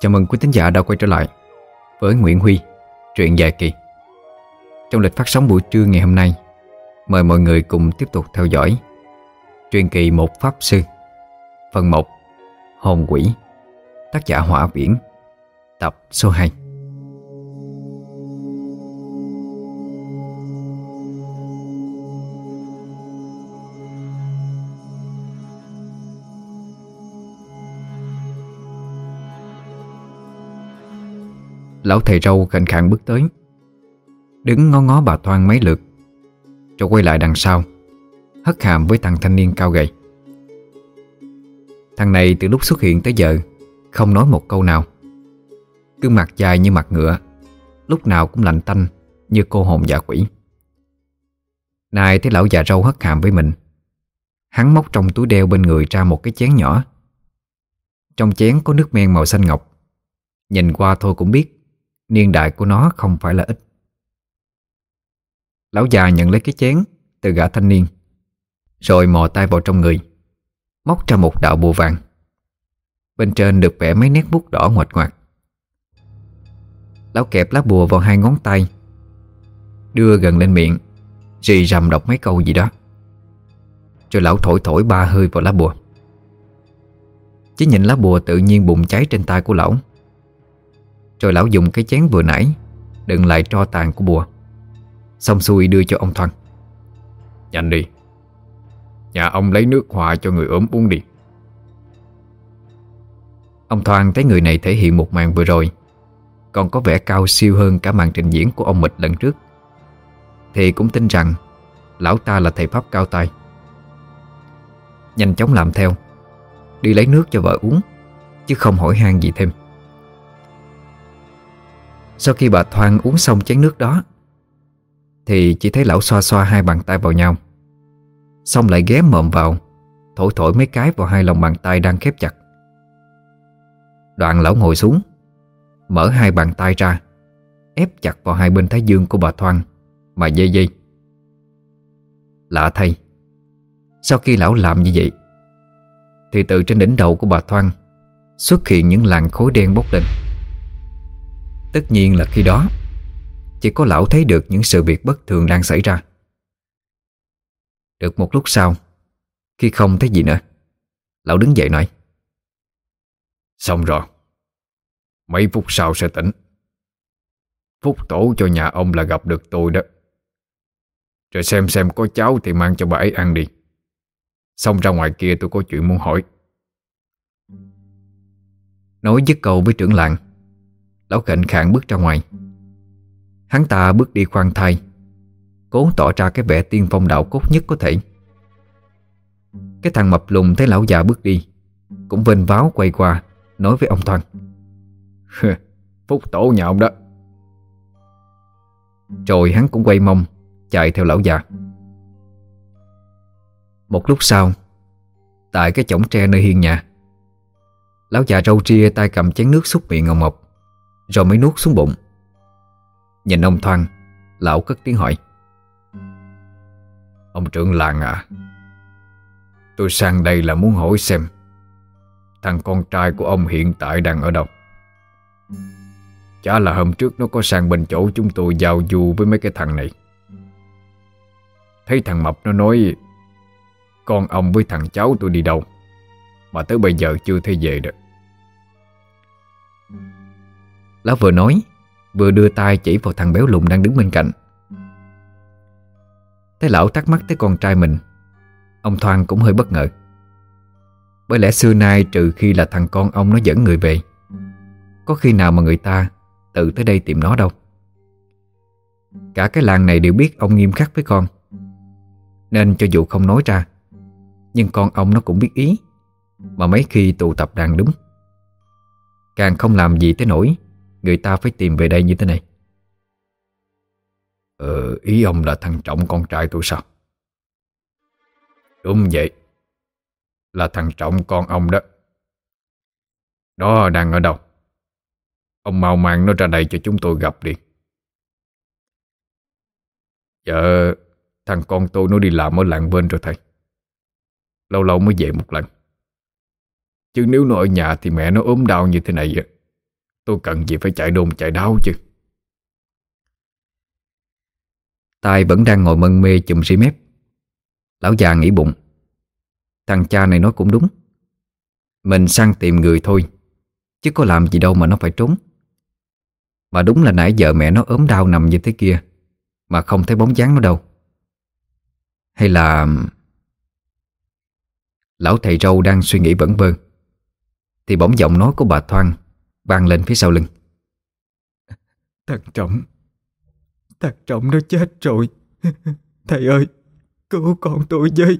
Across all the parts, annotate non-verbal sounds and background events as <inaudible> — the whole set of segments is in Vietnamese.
Chào mừng quý tín giả đã quay trở lại với Nguyễn Huy, truyện dài kỳ. Trong lịch phát sóng buổi trưa ngày hôm nay, mời mọi người cùng tiếp tục theo dõi truyện kỳ Một Pháp Sư, phần 1, Hồn Quỷ, tác giả Hỏa Viễn, tập số 2. Lão thầy râu khảnh khẳng bước tới. Đứng ngó ngó bà Thoan mấy lượt. Rồi quay lại đằng sau, Hất hàm với thằng thanh niên cao gầy. Thằng này từ lúc xuất hiện tới giờ, Không nói một câu nào. Cứ mặt dài như mặt ngựa, Lúc nào cũng lạnh tanh Như cô hồn giả quỷ. Này thấy lão già râu hất hàm với mình, Hắn móc trong túi đeo bên người ra một cái chén nhỏ. Trong chén có nước men màu xanh ngọc. Nhìn qua thôi cũng biết Niên đại của nó không phải là ít. Lão già nhận lấy cái chén Từ gã thanh niên, Rồi mò tay vào trong người, Móc ra một đạo bùa vàng. Bên trên được vẽ mấy nét bút đỏ ngoạch ngoạc. Lão kẹp lá bùa vào hai ngón tay, Đưa gần lên miệng, Rì rầm đọc mấy câu gì đó. Rồi lão thổi thổi ba hơi vào lá bùa. Chỉ nhìn lá bùa tự nhiên bùng cháy trên tay của lão rồi lão dùng cái chén vừa nãy Đựng lại tro tàn của bùa. Xong xuôi đưa cho ông Thoan. Nhanh đi. Nhà ông lấy nước hòa cho người ốm uống đi. Ông Thoan thấy người này thể hiện một màn vừa rồi Còn có vẻ cao siêu hơn cả màn trình diễn của ông Mịch lần trước. Thì cũng tin rằng Lão ta là thầy Pháp cao tay Nhanh chóng làm theo Đi lấy nước cho vợ uống Chứ không hỏi han gì thêm sau khi bà Thoan uống xong chén nước đó, Thì chỉ thấy lão xoa xoa hai bàn tay vào nhau. Xong lại ghé mồm vào, Thổi thổi mấy cái vào hai lòng bàn tay đang khép chặt. Đoạn lão ngồi xuống, Mở hai bàn tay ra, Ép chặt vào hai bên thái dương của bà Thoan Mà dây dây. Lạ thay, Sau khi lão làm như vậy, Thì từ trên đỉnh đầu của bà Thoan Xuất hiện những làn khối đen bốc lên. Tất nhiên là khi đó, Chỉ có lão thấy được những sự việc bất thường đang xảy ra. Được một lúc sau, Khi không thấy gì nữa, Lão đứng dậy nói, Xong rồi, Mấy phút sau sẽ tỉnh. Phúc tổ cho nhà ông là gặp được tôi đó. Rồi xem xem có cháu thì mang cho bà ấy ăn đi. Xong ra ngoài kia tôi có chuyện muốn hỏi. Nói dứt câu với trưởng làng Lão khệnh khạng bước ra ngoài. Hắn ta bước đi khoan thai, Cố tỏ ra cái vẻ tiên phong đạo cốt nhất có thể. Cái thằng mập lùn thấy lão già bước đi, Cũng vênh váo quay qua, Nói với ông Thoan. <laughs> Phúc tổ nhà ông đó. Rồi hắn cũng quay mông, Chạy theo lão già. Một lúc sau, Tại cái chổng tre nơi hiên nhà, Lão già râu ria tay cầm chén nước xúc miệng ông Mộc rồi mới nuốt xuống bụng. Nhìn ông Thoan, Lão cất tiếng hỏi. Ông trưởng làng à Tôi sang đây là muốn hỏi xem Thằng con trai của ông hiện tại đang ở đâu. Chả là hôm trước nó có sang bên chỗ chúng tôi giao du với mấy cái thằng này. Thấy thằng Mập nó nói, Con ông với thằng cháu tôi đi đâu, Mà tới bây giờ chưa thấy về được. Lão vừa nói, Vừa đưa tay chỉ vào thằng béo lùn đang đứng bên cạnh. Thấy lão thắc mắc tới con trai mình, Ông Thoan cũng hơi bất ngờ. Bởi lẽ xưa nay trừ khi là thằng con ông nó dẫn người về, Có khi nào mà người ta tự tới đây tìm nó đâu. Cả cái làng này đều biết ông nghiêm khắc với con, Nên cho dù không nói ra, Nhưng con ông nó cũng biết ý, Mà mấy khi tụ tập đàn đúng. Càng không làm gì tới nổi Người ta phải tìm về đây như thế này. Ờ, ý ông là thằng Trọng con trai tôi sao? Đúng vậy. Là thằng Trọng con ông đó. Đó đang ở đâu? Ông mau mang nó ra đây cho chúng tôi gặp đi. Dạ Thằng con tôi nó đi làm ở làng bên rồi thầy. Lâu lâu mới về một lần. Chứ nếu nó ở nhà thì mẹ nó ốm đau như thế này vậy Tôi cần gì phải chạy đôn chạy đau chứ? Tài vẫn đang ngồi mân mê chùm ri mép. Lão già nghĩ bụng. Thằng cha này nói cũng đúng. Mình sang tìm người thôi, Chứ có làm gì đâu mà nó phải trốn. Mà đúng là nãy giờ mẹ nó ốm đau nằm như thế kia, Mà không thấy bóng dáng nó đâu. Hay là Lão thầy râu đang suy nghĩ vẩn vơ, Thì bỗng giọng nói của bà Thoan vang lên phía sau lưng. Thằng Trọng Thằng Trọng nó chết rồi. <laughs> Thầy ơi Cứu con tôi với.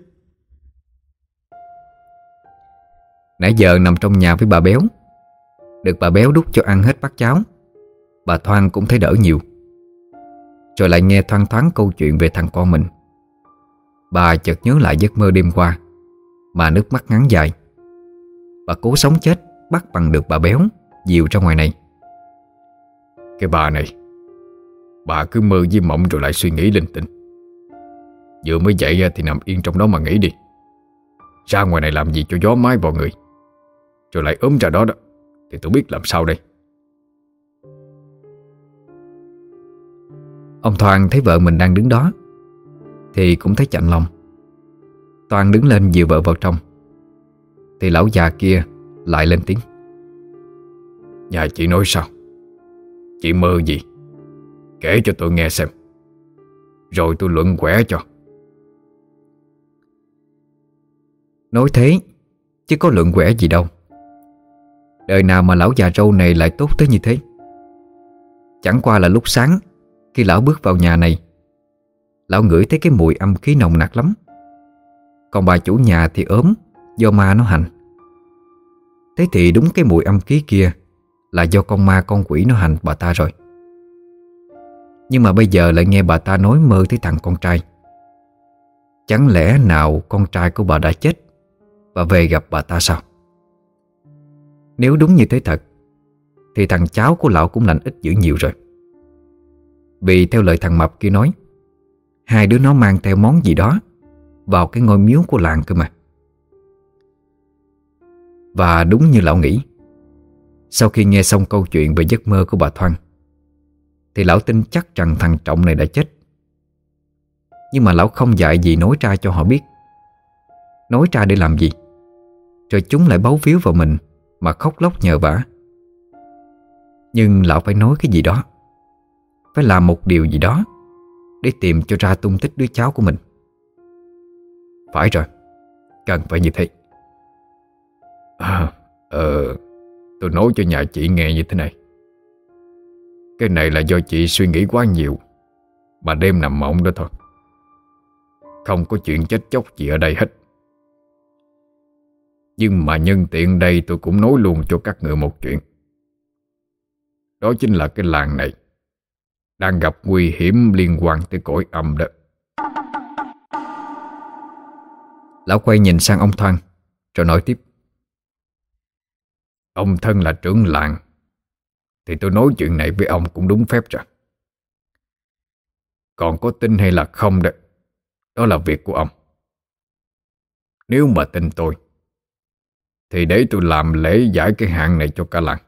Nãy giờ nằm trong nhà với bà Béo. Được bà Béo đút cho ăn hết bát cháo. Bà Thoan cũng thấy đỡ nhiều. Rồi lại nghe thoang thoáng câu chuyện về thằng con mình. Bà chợt nhớ lại giấc mơ đêm qua Mà nước mắt ngắn dài. Bà cố sống chết Bắt bằng được bà Béo Dìu ra ngoài này. Cái bà này, Bà cứ mơ với mộng rồi lại suy nghĩ linh tinh. Vừa mới dậy thì nằm yên trong đó mà nghĩ đi. Ra ngoài này làm gì cho gió mái vào người? Rồi lại ốm ra đó đó, Thì tôi biết làm sao đây? Ông Thoan thấy vợ mình đang đứng đó, Thì cũng thấy chạnh lòng. Toàn đứng lên dìu vợ vào trong, Thì lão già kia lại lên tiếng. Nhà chị nói sao? Chị mơ gì? Kể cho tôi nghe xem. Rồi tôi luận quẻ cho. Nói thế, Chứ có luận quẻ gì đâu. Đời nào mà lão già râu này lại tốt tới như thế? Chẳng qua là lúc sáng, Khi lão bước vào nhà này, Lão ngửi thấy cái mùi âm khí nồng nặc lắm. Còn bà chủ nhà thì ốm, Do ma nó hành. Thế thì đúng cái mùi âm khí kia là do con ma, con quỷ nó hành bà ta rồi. Nhưng mà bây giờ lại nghe bà ta nói mơ thấy thằng con trai. Chẳng lẽ nào con trai của bà đã chết Và về gặp bà ta sao? Nếu đúng như thế thật, Thì thằng cháu của lão cũng lành ít dữ nhiều rồi. Vì theo lời thằng Mập kia nói, Hai đứa nó mang theo món gì đó Vào cái ngôi miếu của làng cơ mà. Và đúng như lão nghĩ sau khi nghe xong câu chuyện về giấc mơ của bà Thoan Thì lão tin chắc rằng thằng Trọng này đã chết. Nhưng mà lão không dạy gì nói ra cho họ biết. Nói ra để làm gì? Rồi chúng lại bấu víu vào mình Mà khóc lóc nhờ vả. Nhưng lão phải nói cái gì đó Phải làm một điều gì đó Để tìm cho ra tung tích đứa cháu của mình. Phải rồi Cần phải như thế. À, Ờ Tôi nói cho nhà chị nghe như thế này. Cái này là do chị suy nghĩ quá nhiều. Mà đêm nằm mộng đó thôi. Không có chuyện chết chóc gì ở đây hết. Nhưng mà nhân tiện đây tôi cũng nói luôn cho các người một chuyện. Đó chính là cái làng này. Đang gặp nguy hiểm liên quan tới cõi âm đó. Lão quay nhìn sang ông Thoan, Rồi nói tiếp. Ông thân là trưởng làng. Thì tôi nói chuyện này với ông cũng đúng phép rồi. Còn có tin hay là không đó Đó là việc của ông. Nếu mà tin tôi, Thì để tôi làm lễ giải cái hạn này cho cả làng.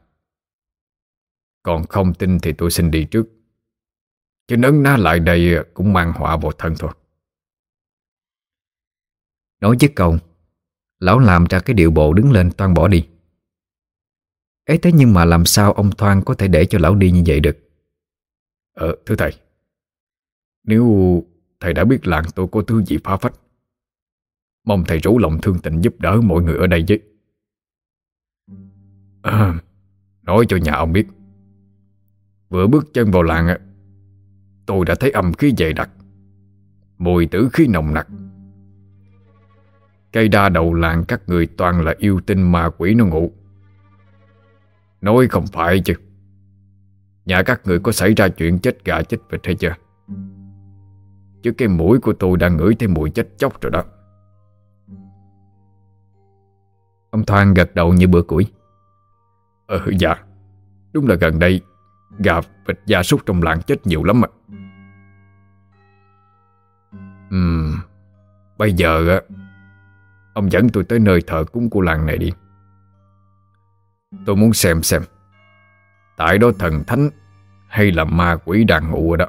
Còn không tin thì tôi xin đi trước. Chứ nấn ná lại đây cũng mang họa vào thân thôi. Nói chứ câu, Lão làm ra cái điệu bộ đứng lên toan bỏ đi ấy thế nhưng mà làm sao ông Thoan có thể để cho lão đi như vậy được? Ờ thưa thầy. Nếu thầy đã biết làng tôi có thứ gì phá phách Mong thầy rủ lòng thương tình giúp đỡ mọi người ở đây chứ. à, Nói cho nhà ông biết. Vừa bước chân vào làng Tôi đã thấy âm khí dày đặc Mùi tử khí nồng nặc. Cây đa đầu làng các người toàn là yêu tinh ma quỷ nó ngủ. Nói không phải chứ. Nhà các người có xảy ra chuyện chết gà chết vịt hay chưa? Chứ cái mũi của tôi đang ngửi thấy mùi chết chóc rồi đó. Ông Thoan gật đầu như bữa củi. Ờ dạ. Đúng là gần đây, Gà vịt gia súc trong làng chết nhiều lắm ạ. Ừm, Bây giờ Ông dẫn tôi tới nơi thờ cúng của làng này đi. Tôi muốn xem xem, Tại đó thần thánh Hay là ma quỷ đang ngủ ở đó.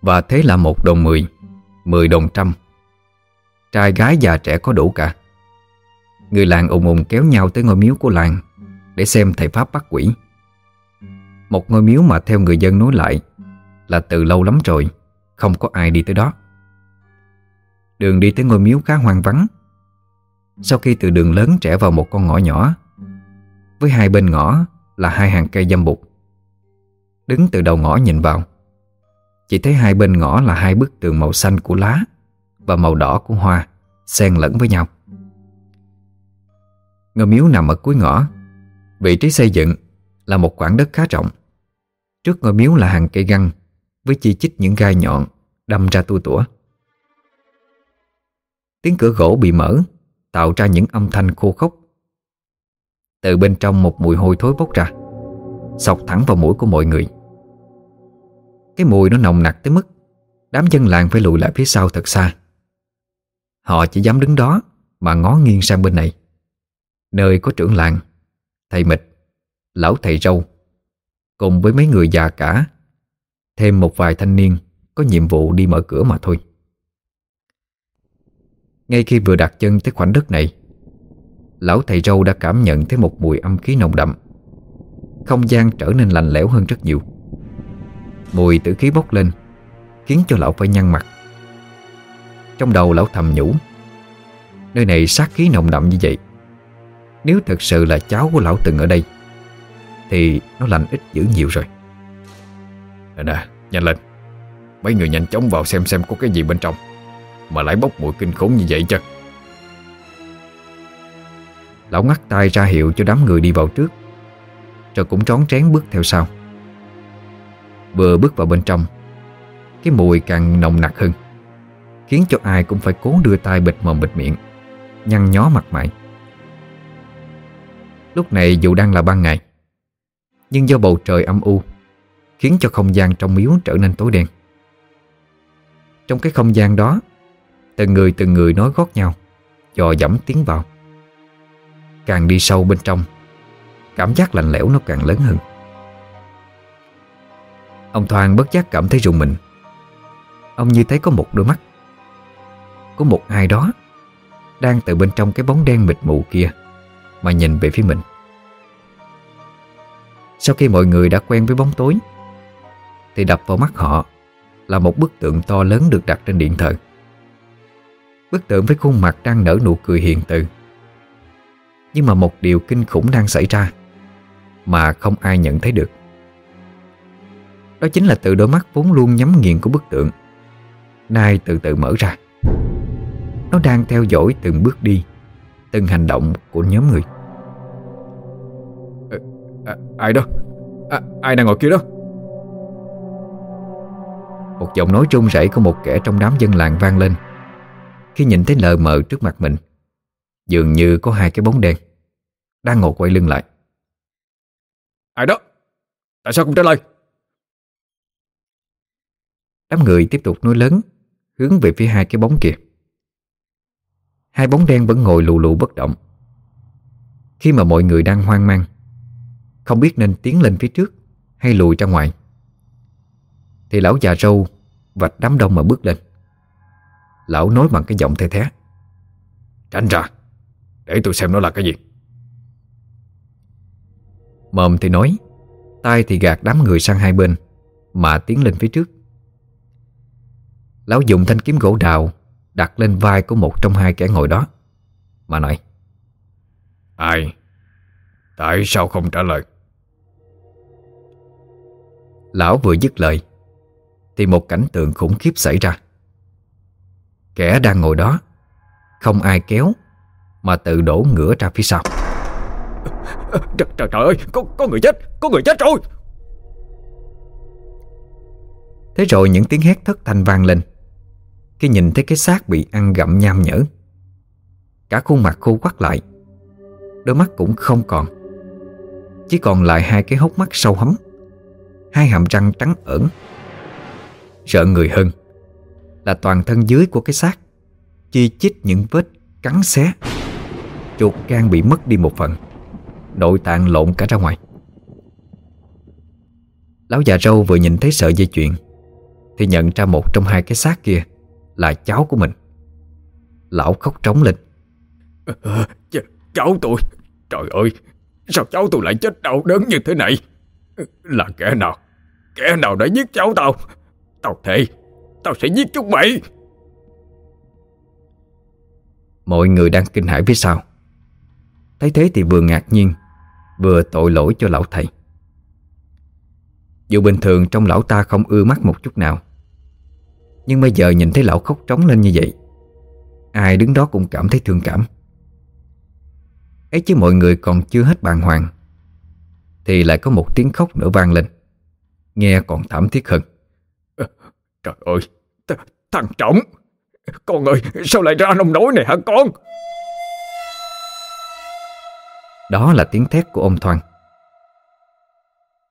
Và thế là một đồng mười Mười đồng trăm. Trai gái già trẻ có đủ cả. Người làng ùng ùng kéo nhau tới ngôi miếu của làng Để xem thầy Pháp bắt quỷ. Một ngôi miếu mà theo người dân nói lại Là từ lâu lắm rồi, Không có ai đi tới đó. Đường đi tới ngôi miếu khá hoang vắng sau khi từ đường lớn trẻ vào một con ngõ nhỏ, Với hai bên ngõ là hai hàng cây dâm bụt. Đứng từ đầu ngõ nhìn vào, Chỉ thấy hai bên ngõ là hai bức tường màu xanh của lá Và màu đỏ của hoa Xen lẫn với nhau. Ngôi miếu nằm ở cuối ngõ, Vị trí xây dựng là một khoảng đất khá rộng. Trước ngôi miếu là hàng cây găng Với chi chít những gai nhọn Đâm ra tua tủa. Tiếng cửa gỗ bị mở Tạo ra những âm thanh khô khốc. Từ bên trong một mùi hôi thối bốc ra Sọc thẳng vào mũi của mọi người. Cái mùi nó nồng nặc tới mức Đám dân làng phải lùi lại phía sau thật xa. Họ chỉ dám đứng đó Mà ngó nghiêng sang bên này. Nơi có trưởng làng, Thầy Mịch, Lão thầy râu, Cùng với mấy người già cả, Thêm một vài thanh niên Có nhiệm vụ đi mở cửa mà thôi. Ngay khi vừa đặt chân tới khoảnh đất này Lão thầy râu đã cảm nhận thấy một mùi âm khí nồng đậm. Không gian trở nên lạnh lẽo hơn rất nhiều. Mùi tử khí bốc lên Khiến cho lão phải nhăn mặt. Trong đầu lão thầm nhủ Nơi này sát khí nồng đậm như vậy. Nếu thật sự là cháu của lão từng ở đây Thì nó lành ít dữ nhiều rồi. Nè nè, nhanh lên. Mấy người nhanh chóng vào xem xem có cái gì bên trong. Mà lại bốc mùi kinh khủng như vậy chứ? Lão ngắt tay ra hiệu cho đám người đi vào trước, Rồi cũng trón trén bước theo sau. Vừa bước vào bên trong, Cái mùi càng nồng nặc hơn, Khiến cho ai cũng phải cố đưa tay bịt mồm bịt miệng, Nhăn nhó mặt mày. Lúc này dù đang là ban ngày, Nhưng do bầu trời âm u, Khiến cho không gian trong miếu trở nên tối đen. Trong cái không gian đó Từng người từng người nói gót nhau Dò dẫm tiến vào. Càng đi sâu bên trong, Cảm giác lạnh lẽo nó càng lớn hơn. Ông Thoan bất giác cảm thấy rùng mình. Ông như thấy có một đôi mắt, Có một ai đó Đang từ bên trong cái bóng đen mịt mù kia Mà nhìn về phía mình. Sau khi mọi người đã quen với bóng tối, Thì đập vào mắt họ Là một bức tượng to lớn được đặt trên điện thờ. Bức tượng với khuôn mặt đang nở nụ cười hiền từ. Nhưng mà một điều kinh khủng đang xảy ra Mà không ai nhận thấy được. Đó chính là từ đôi mắt vốn luôn nhắm nghiền của bức tượng Nay từ từ mở ra. Nó đang theo dõi từng bước đi Từng hành động của nhóm người. À, Ai đó? À, Ai đang ngồi kia đó? Một giọng nói trung rẩy của một kẻ trong đám dân làng vang lên Khi nhìn thấy lờ mờ trước mặt mình. Dường như có hai cái bóng đen. Đang ngồi quay lưng lại. Ai đó? Tại sao không trả lời? Đám người tiếp tục nói lớn Hướng về phía hai cái bóng kia. Hai bóng đen vẫn ngồi lù lù bất động. Khi mà mọi người đang hoang mang Không biết nên tiến lên phía trước Hay lùi ra ngoài Thì lão già râu Vạch đám đông mà bước lên Lão nói bằng cái giọng the thé. Tránh ra Để tôi xem nó là cái gì. Mồm thì nói tay thì gạt đám người sang hai bên Mà tiến lên phía trước. Lão dùng thanh kiếm gỗ đào Đặt lên vai của một trong hai kẻ ngồi đó Mà nói Ai? Tại sao không trả lời? Lão vừa dứt lời Thì một cảnh tượng khủng khiếp xảy ra Kẻ đang ngồi đó. Không ai kéo Mà tự đổ ngửa ra phía sau. Trời, trời, trời ơi có, có người chết Có người chết rồi. Thế rồi những tiếng hét thất thanh vang lên. Khi nhìn thấy cái xác bị ăn gặm nham nhở Cả khuôn mặt khô quắt lại Đôi mắt cũng không còn. Chỉ còn lại hai cái hốc mắt sâu hấm Hai hàm răng trắng ẩn Sợ người hơn là toàn thân dưới của cái xác Chi chít những vết cắn xé. Chuột gan bị mất đi một phần Nội tạng lộn cả ra ngoài. Lão già râu vừa nhìn thấy sợi dây chuyền Thì nhận ra một trong hai cái xác kia Là cháu của mình. Lão khóc trống lên. À, ch Cháu tôi Trời ơi Sao cháu tôi lại chết đau đớn như thế này? Là kẻ nào Kẻ nào đã giết cháu tao? Tao thề Tao sẽ giết chúng mày. Mọi người đang kinh hãi phía sau. Thấy thế thì vừa ngạc nhiên, Vừa tội lỗi cho lão thầy. Dù bình thường trong lão ta không ưa mắt một chút nào, Nhưng bây giờ nhìn thấy lão khóc trống lên như vậy, Ai đứng đó cũng cảm thấy thương cảm. Ấy chứ mọi người còn chưa hết bàng hoàng, Thì lại có một tiếng khóc nữa vang lên, Nghe còn thảm thiết hơn. Trời ơi th Thằng Trọng Con ơi sao lại ra nông nỗi này hả con? Đó là tiếng thét của ông Thoan.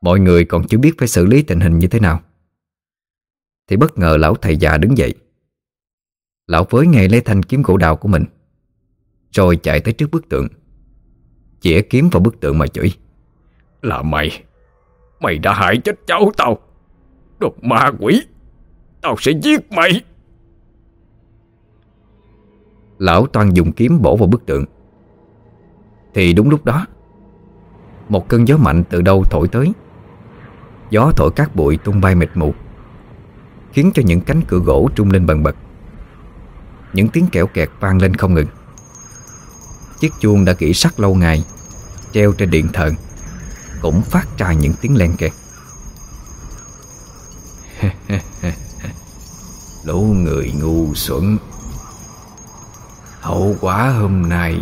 Mọi người còn chưa biết phải xử lý tình hình như thế nào. Thì bất ngờ lão thầy già đứng dậy. Lão với ngay lấy thanh kiếm gỗ đào của mình Rồi chạy tới trước bức tượng. Chỉa kiếm vào bức tượng mà chửi. Là mày. Mày đã hại chết cháu tao. Đồ ma quỷ Tao sẽ giết mày. Lão toan dùng kiếm bổ vào bức tượng. Thì đúng lúc đó, Một cơn gió mạnh từ đâu thổi tới. Gió thổi các bụi tung bay mịt mù, Khiến cho những cánh cửa gỗ trung lên bần bật. Những tiếng kẹo kẹt vang lên không ngừng. Chiếc chuông đã kỹ sắt lâu ngày, Treo trên điện thờ, Cũng phát ra những tiếng len kẹt. <laughs> Lũ người ngu xuẩn. Hậu quả hôm nay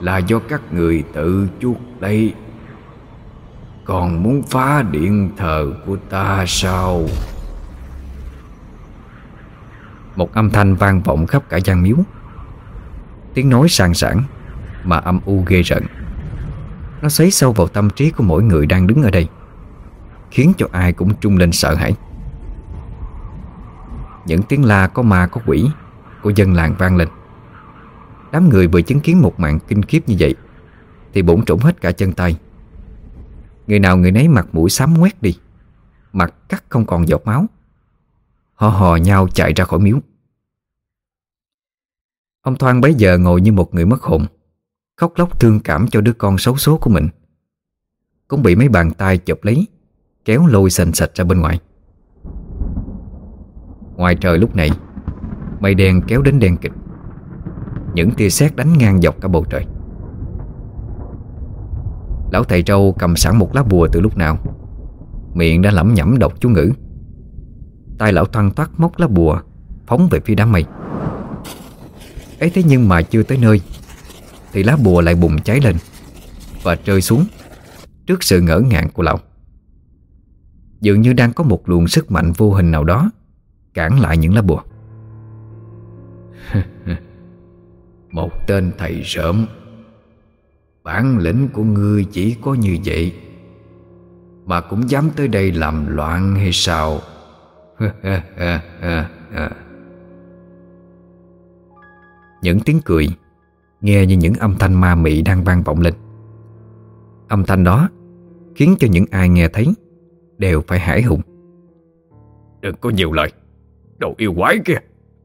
Là do các người tự chuốc đây Còn muốn phá điện thờ của ta sao? Một âm thanh vang vọng khắp cả gian miếu. Tiếng nói sàn sảng Mà âm u ghê rợn. Nó xấy sâu vào tâm trí của mỗi người đang đứng ở đây, Khiến cho ai cũng trung lên sợ hãi. Những tiếng la có ma có quỷ, Của dân làng vang lên. Đám người vừa chứng kiến một màn kinh khiếp như vậy, Thì bổn trũng hết cả chân tay. Người nào người nấy mặt mũi xám quét đi, Mặt cắt không còn giọt máu. Họ hò nhau chạy ra khỏi miếu. Ông Thoan bấy giờ ngồi như một người mất hồn, Khóc lóc thương cảm cho đứa con xấu số của mình. Cũng bị mấy bàn tay chụp lấy, Kéo lôi sành sạch ra bên ngoài. Ngoài trời lúc này, Mây đen kéo đến đen kịch. Những tia sét đánh ngang dọc cả bầu trời. Lão thầy trâu cầm sẵn một lá bùa từ lúc nào, Miệng đã lẩm nhẩm đọc chú ngữ. Tay lão thoăn thoát móc lá bùa, Phóng về phía đám mây. Ấy thế nhưng mà chưa tới nơi, Thì lá bùa lại bùng cháy lên Và rơi xuống Trước sự ngỡ ngàng của lão. Dường như đang có một luồng sức mạnh vô hình nào đó Cản lại những lá bùa. <laughs> Một tên thầy sớm Bản lĩnh của ngươi chỉ có như vậy Mà cũng dám tới đây làm loạn hay sao? <laughs> Những tiếng cười Nghe như những âm thanh ma mị đang vang vọng lên. Âm thanh đó Khiến cho những ai nghe thấy Đều phải hải hùng. Đừng có nhiều lời Đồ yêu quái kia,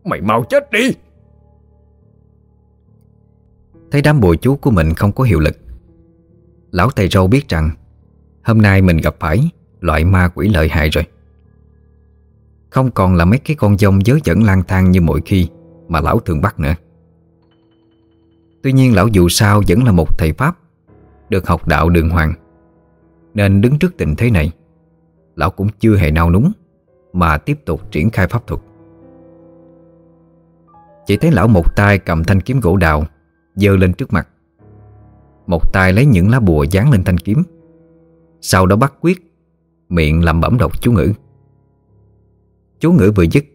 Mày mau chết đi. Thấy đám bùa chú của mình không có hiệu lực, Lão thầy râu biết rằng Hôm nay mình gặp phải Loại ma quỷ lợi hại rồi. Không còn là mấy cái con dông dớ dẫn lang thang như mọi khi Mà lão thường bắt nữa. Tuy nhiên lão dù sao vẫn là một thầy Pháp, Được học đạo đường hoàng. Nên đứng trước tình thế này, Lão cũng chưa hề nao núng. Mà tiếp tục triển khai pháp thuật. Chỉ thấy lão một tay cầm thanh kiếm gỗ đào dơ lên trước mặt. Một tay lấy những lá bùa dán lên thanh kiếm, Sau đó bắt quyết, Miệng làm bẩm đọc chú ngữ. Chú ngữ vừa dứt,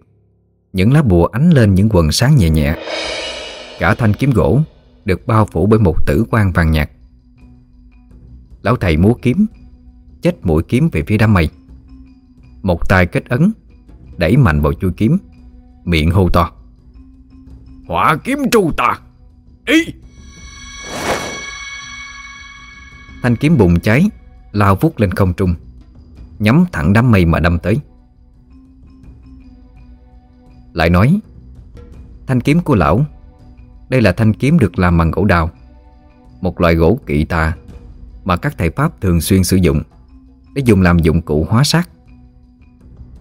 Những lá bùa ánh lên những quần sáng nhẹ nhẹ. Cả thanh kiếm gỗ Được bao phủ bởi một tử quan vàng nhạt. Lão thầy múa kiếm Chết mũi kiếm về phía đám mây. Một tay kết ấn Đẩy mạnh vào chui kiếm Miệng hô to. Hỏa kiếm tru tà. Ý. Thanh kiếm bùng cháy Lao vút lên không trung Nhắm thẳng đám mây mà đâm tới. Lại nói Thanh kiếm của lão Đây là thanh kiếm được làm bằng gỗ đào Một loại gỗ kỵ tà Mà các thầy Pháp thường xuyên sử dụng Để dùng làm dụng cụ hóa sát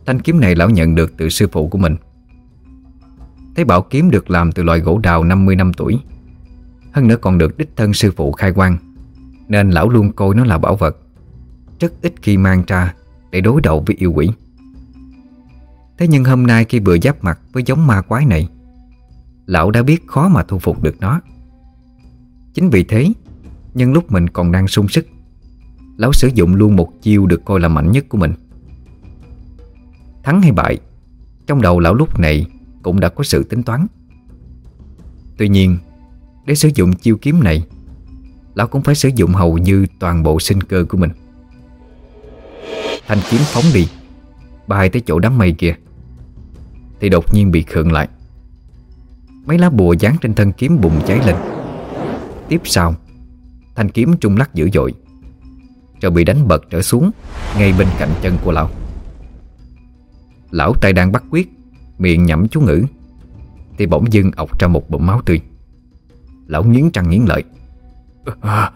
Thanh kiếm này lão nhận được từ sư phụ của mình. Thấy bảo kiếm được làm từ loại gỗ đào 50 năm tuổi. Hơn nữa còn được đích thân sư phụ khai quang, Nên lão luôn coi nó là bảo vật, Rất ít khi mang ra Để đối đầu với yêu quỷ. Thế nhưng hôm nay khi vừa giáp mặt với giống ma quái này, Lão đã biết khó mà thu phục được nó. Chính vì thế Nhưng lúc mình còn đang sung sức, Lão sử dụng luôn một chiêu được coi là mạnh nhất của mình. Thắng hay bại, Trong đầu lão lúc này Cũng đã có sự tính toán. Tuy nhiên, Để sử dụng chiêu kiếm này, Lão cũng phải sử dụng hầu như toàn bộ sinh cơ của mình. Thanh kiếm phóng đi, Bay tới chỗ đám mây kia, Thì đột nhiên bị khựng lại. Mấy lá bùa dán trên thân kiếm bùng cháy lên. Tiếp sau, Thanh kiếm trung lắc dữ dội, Rồi bị đánh bật trở xuống, Ngay bên cạnh chân của lão. Lão tay đang bắt quyết Miệng nhẩm chú ngữ. Thì bỗng dưng ọc ra một bụng máu tươi. Lão nghiến răng nghiến lợi. À,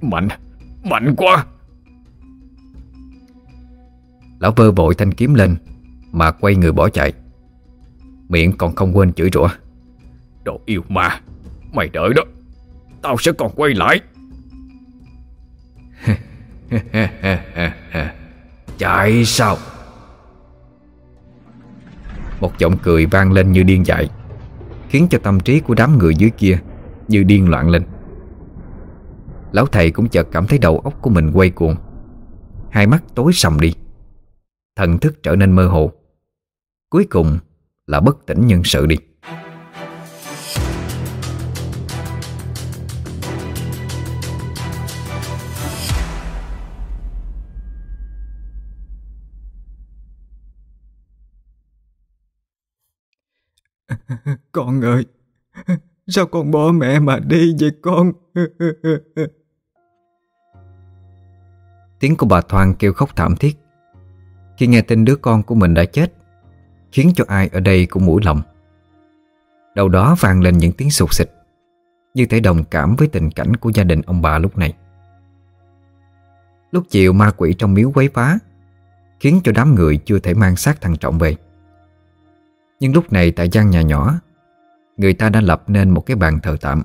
Mạnh Mạnh quá. Lão vơ vội thanh kiếm lên Mà quay người bỏ chạy. Miệng còn không quên chửi rủa. Đồ yêu ma Mày đợi đó. Tao sẽ còn quay lại. <laughs> Chạy sao một giọng cười vang lên như điên dại, Khiến cho tâm trí của đám người dưới kia Như điên loạn lên. Lão thầy cũng chợt cảm thấy đầu óc của mình quay cuồng, Hai mắt tối sầm đi, Thần thức trở nên mơ hồ. Cuối cùng là bất tỉnh nhân sự đi. <laughs> Con ơi, <laughs> Sao con bỏ mẹ mà đi vậy con? <laughs> Tiếng của bà Thoan kêu khóc thảm thiết. Khi nghe tin đứa con của mình đã chết, Khiến cho ai ở đây cũng mũi lòng. Đầu đó vang lên những tiếng sụt xịt Như thể đồng cảm với tình cảnh của gia đình ông bà lúc này. Lúc chiều ma quỷ trong miếu quấy phá, Khiến cho đám người chưa thể mang xác thằng Trọng về. Nhưng lúc này tại gian nhà nhỏ, Người ta đã lập nên một cái bàn thờ tạm.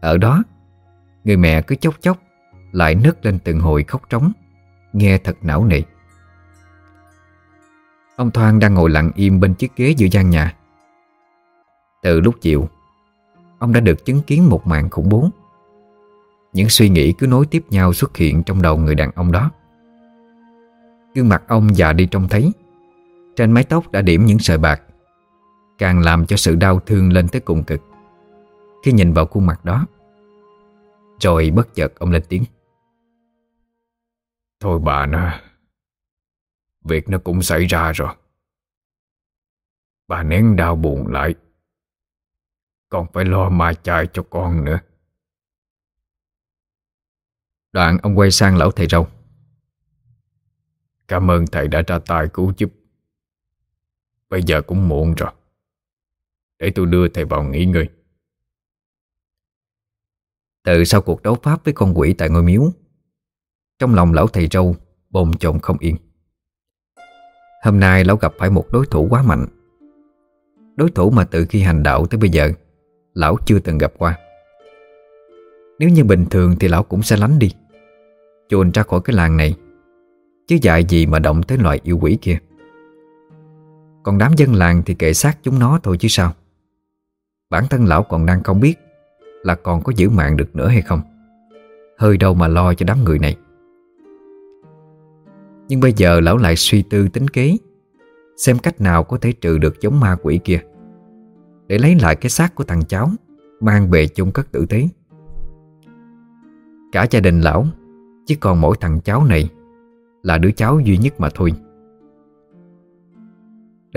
Ở đó, Người mẹ cứ chốc chốc Lại nức lên từng hồi khóc trống, Nghe thật não nị Ông Thoan đang ngồi lặng im bên chiếc ghế giữa gian nhà. Từ lúc chiều, Ông đã được chứng kiến một màn khủng bố. Những suy nghĩ cứ nối tiếp nhau xuất hiện trong đầu người đàn ông đó. Gương mặt ông già đi trông thấy trên mái tóc đã điểm những sợi bạc Càng làm cho sự đau thương lên tới cùng cực. Khi nhìn vào khuôn mặt đó Rồi bất chợt ông lên tiếng. Thôi bà nó Việc nó cũng xảy ra rồi. Bà nén đau buồn lại Còn phải lo ma chai cho con nữa. Đoạn ông quay sang lão thầy râu. Cảm ơn thầy đã ra tay cứu giúp Bây giờ cũng muộn rồi. Để tôi đưa thầy vào nghỉ ngơi. Từ sau cuộc đấu pháp với con quỷ tại ngôi miếu, Trong lòng lão thầy râu bồn chồn không yên. Hôm nay lão gặp phải một đối thủ quá mạnh. Đối thủ mà từ khi hành đạo tới bây giờ, Lão chưa từng gặp qua. Nếu như bình thường thì lão cũng sẽ lánh đi, Chuồn ra khỏi cái làng này, Chứ dại gì mà động tới loại yêu quỷ kia. Còn đám dân làng thì kệ xác chúng nó thôi chứ sao? Bản thân lão còn đang không biết Là còn có giữ mạng được nữa hay không. Hơi đâu mà lo cho đám người này. Nhưng bây giờ lão lại suy tư tính kế, Xem cách nào có thể trừ được giống ma quỷ kia, Để lấy lại cái xác của thằng cháu Mang về chung cất tử tế. Cả gia đình lão, Chỉ còn mỗi thằng cháu này Là đứa cháu duy nhất mà thôi.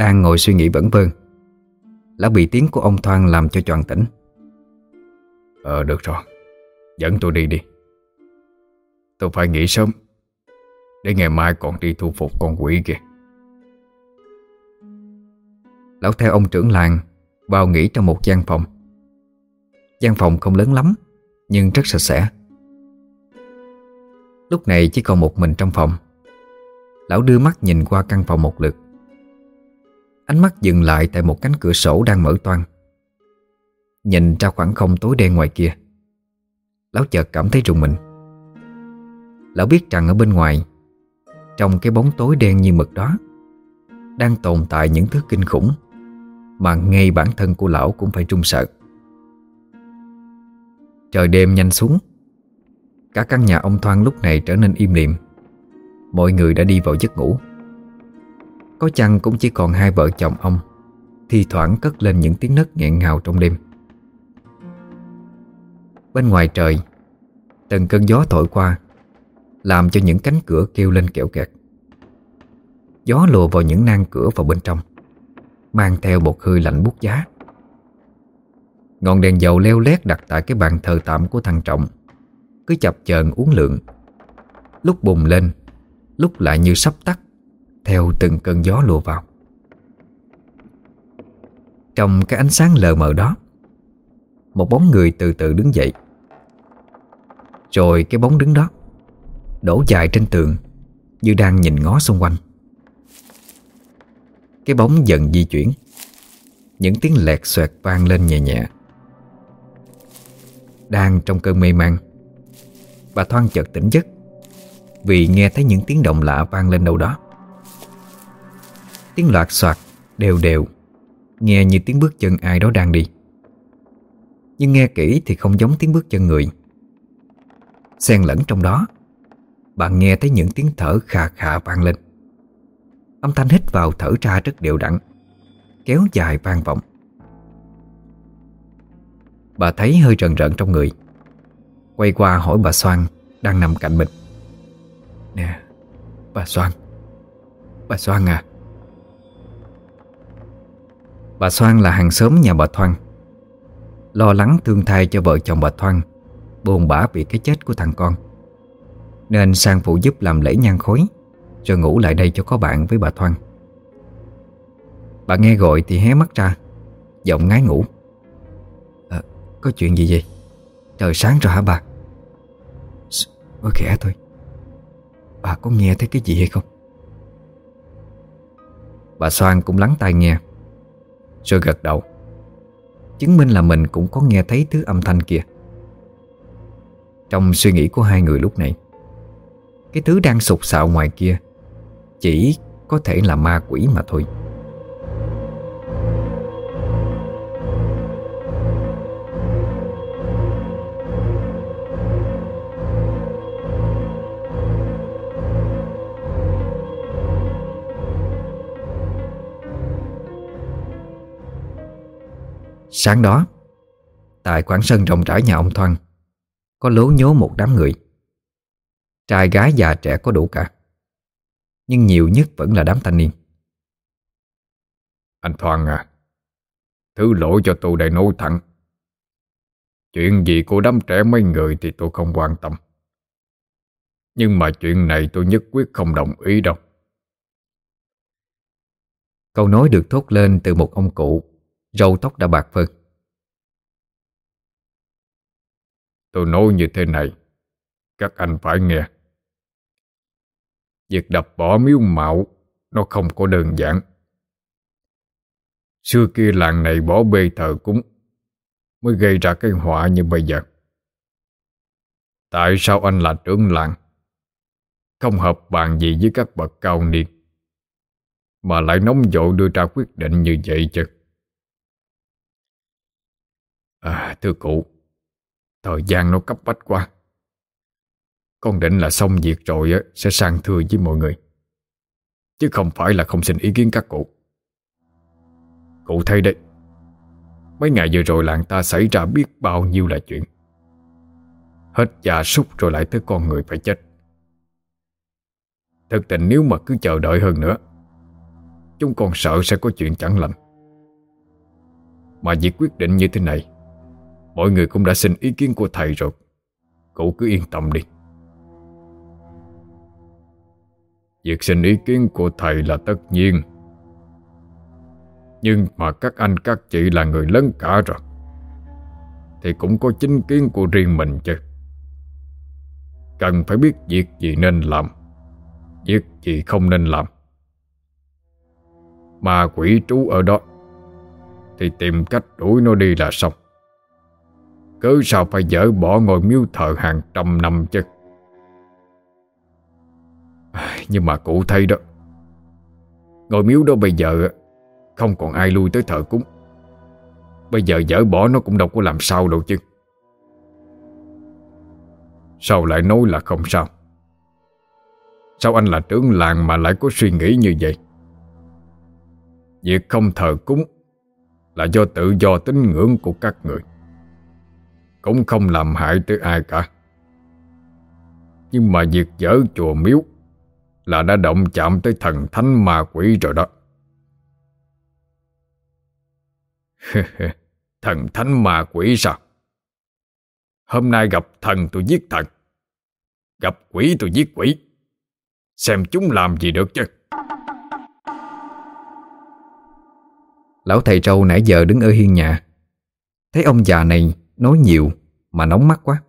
Đang ngồi suy nghĩ vẩn vơ Lão bị tiếng của ông Thoan làm cho choàng tỉnh. Ờ được rồi. Dẫn tôi đi đi. Tôi phải nghỉ sớm. Để ngày mai còn đi thu phục con quỷ kìa Lão theo ông trưởng làng Vào nghỉ trong một gian phòng. Gian phòng không lớn lắm Nhưng rất sạch sẽ. Lúc này chỉ còn một mình trong phòng. Lão đưa mắt nhìn qua căn phòng một lượt Ánh mắt dừng lại tại một cánh cửa sổ đang mở toang. Nhìn ra khoảng không tối đen ngoài kia, Lão chợt cảm thấy rùng mình. Lão biết rằng ở bên ngoài, Trong cái bóng tối đen như mực đó, Đang tồn tại những thứ kinh khủng Mà ngay bản thân của lão cũng phải trung sợ. Trời đêm nhanh xuống, Cả căn nhà ông Thoan lúc này trở nên im lìm. Mọi người đã đi vào giấc ngủ. Có chăng cũng chỉ còn hai vợ chồng ông, Thì thoảng cất lên những tiếng nấc nghẹn ngào trong đêm. Bên ngoài trời, Từng cơn gió thổi qua, Làm cho những cánh cửa kêu lên kẹo kẹt. Gió lùa vào những nang cửa vào bên trong, Mang theo một hơi lạnh buốt giá. Ngọn đèn dầu leo lét đặt tại cái bàn thờ tạm của thằng Trọng, Cứ chập chờn uống lượng Lúc bùng lên, Lúc lại như sắp tắt theo từng cơn gió lùa vào. Trong cái ánh sáng lờ mờ đó, Một bóng người từ từ đứng dậy. Rồi cái bóng đứng đó Đổ dài trên tường Như đang nhìn ngó xung quanh. Cái bóng dần di chuyển, Những tiếng lẹt xoẹt vang lên nhẹ nhẹ. Đang trong cơn mê man, Bà Thoan chợt tỉnh giấc Vì nghe thấy những tiếng động lạ vang lên đâu đó. Tiếng loạt soạt, Đều đều. Nghe như tiếng bước chân ai đó đang đi. Nhưng nghe kỹ thì không giống tiếng bước chân người. Xen lẫn trong đó, Bạn nghe thấy những tiếng thở khà khà vang lên. Âm thanh hít vào thở ra rất đều đặn, Kéo dài vang vọng. Bà thấy hơi rần rợn trong người. Quay qua hỏi bà Soan Đang nằm cạnh mình. Nè, Bà Soan. Bà Soan à Bà Soan là hàng xóm nhà bà Thoan. Lo lắng thương thai cho vợ chồng bà Thoan Buồn bã vì cái chết của thằng con. Nên sang phụ giúp làm lễ nhang khối Rồi ngủ lại đây cho có bạn với bà Thoan. Bà nghe gọi thì hé mắt ra Giọng ngái ngủ. À, Có chuyện gì vậy? Trời sáng rồi hả bà? Ôi khẽ thôi. Bà có nghe thấy cái gì hay không? Bà Soan cũng lắng tai nghe. Rồi gật đầu. Chứng minh là mình cũng có nghe thấy thứ âm thanh kia. Trong suy nghĩ của hai người lúc này, Cái thứ đang sụt sạo ngoài kia Chỉ có thể là ma quỷ mà thôi. Sáng đó Tại quảng sân rộng rãi nhà ông Thoan Có lố nhố một đám người. Trai gái già trẻ có đủ cả Nhưng nhiều nhất vẫn là đám thanh niên. Anh Thoan à Thứ lỗi cho tôi đây nói thẳng. Chuyện gì của đám trẻ mấy người thì tôi không quan tâm. Nhưng mà chuyện này tôi nhất quyết không đồng ý đâu. Câu nói được thốt lên từ một ông cụ Râu tóc đã bạc phơ. Tôi nói như thế này, Các anh phải nghe. Việc đập bỏ miếu mạo, Nó không có đơn giản. Xưa kia làng này bỏ bê thờ cúng, Mới gây ra cái họa như bây giờ. Tại sao anh là trưởng làng, Không hợp bàn gì với các bậc cao niên, Mà lại nóng vội đưa ra quyết định như vậy chứ? À thưa cụ, Thời gian nó cấp bách quá. Con định là xong việc rồi Sẽ sang thưa với mọi người. Chứ không phải là không xin ý kiến các cụ. Cụ thấy đấy, Mấy ngày vừa rồi làng ta xảy ra biết bao nhiêu là chuyện. Hết già súc rồi lại tới con người phải chết. Thực tình nếu mà cứ chờ đợi hơn nữa, Chúng còn sợ sẽ có chuyện chẳng lành. Mà việc quyết định như thế này Mọi người cũng đã xin ý kiến của thầy rồi. Cậu cứ yên tâm đi. Việc xin ý kiến của thầy là tất nhiên. Nhưng mà các anh, các chị là người lớn cả rồi. Thì cũng có chính kiến của riêng mình chứ. Cần phải biết việc gì nên làm, Việc gì không nên làm. Mà quỷ trú ở đó, Thì tìm cách đuổi nó đi là xong. Cứ sao phải dỡ bỏ ngôi miếu thờ hàng trăm năm chứ? Nhưng mà cụ thấy đó. Ngôi miếu đó bây giờ Không còn ai lui tới thờ cúng. Bây giờ dỡ bỏ nó cũng đâu có làm sao đâu chứ. Sao lại nói là không sao? Sao anh là trưởng làng mà lại có suy nghĩ như vậy? Việc không thờ cúng Là do tự do tín ngưỡng của các người. Cũng không làm hại tới ai cả. Nhưng mà việc dở chùa miếu Là đã động chạm tới thần thánh ma quỷ rồi đó. <laughs> Thần thánh ma quỷ sao? Hôm nay gặp thần tôi giết thần, Gặp quỷ tôi giết quỷ. Xem chúng làm gì được chứ? Lão thầy trâu nãy giờ đứng ở hiên nhà, Thấy ông già này nói nhiều Mà nóng mắt quá.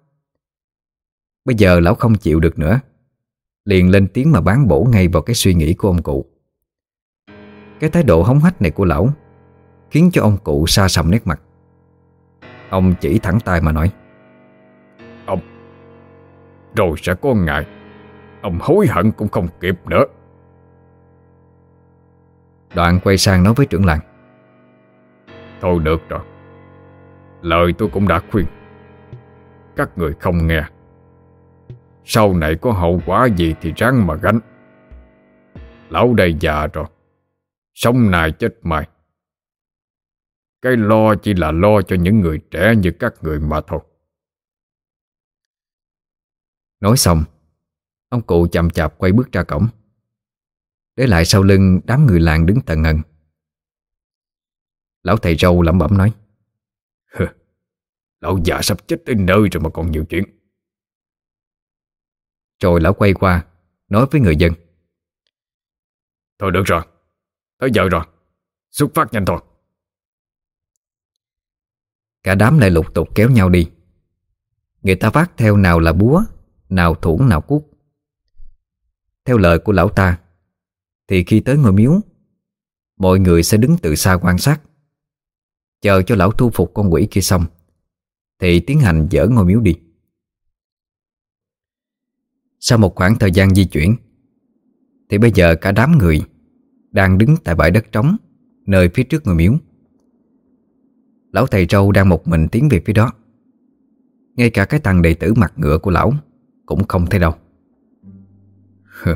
Bây giờ lão không chịu được nữa. Liền lên tiếng mà bán bổ ngay vào cái suy nghĩ của ông cụ. Cái thái độ hống hách này của lão Khiến cho ông cụ xa sầm nét mặt. Ông chỉ thẳng tay mà nói Ông Rồi sẽ có ngày Ông hối hận cũng không kịp nữa. Đoạn quay sang nói với trưởng làng Thôi được rồi Lời tôi cũng đã khuyên. Các người không nghe. Sau này có hậu quả gì thì ráng mà gánh. Lão đây già rồi. Sống này chết mai Cái lo chỉ là lo cho những người trẻ như các người mà thôi. Nói xong, Ông cụ chậm chạp quay bước ra cổng. Để lại sau lưng đám người làng đứng tận ngần Lão thầy râu lẩm bẩm nói Lão già sắp chết tới nơi rồi mà còn nhiều chuyện. Rồi lão quay qua Nói với người dân. Thôi được rồi Tới giờ rồi Xuất phát nhanh thôi. Cả đám lại lục tục kéo nhau đi. Người ta vác theo nào là búa Nào thủng nào cuốc. Theo lời của lão ta Thì khi tới ngôi miếu Mọi người sẽ đứng từ xa quan sát Chờ cho lão thu phục con quỷ kia xong, Thì tiến hành dỡ ngôi miếu đi. Sau một khoảng thời gian di chuyển, Thì bây giờ cả đám người Đang đứng tại bãi đất trống Nơi phía trước ngôi miếu. Lão thầy trâu đang một mình tiến về phía đó. Ngay cả cái thằng đệ tử mặt ngựa của lão Cũng không thấy đâu. <laughs>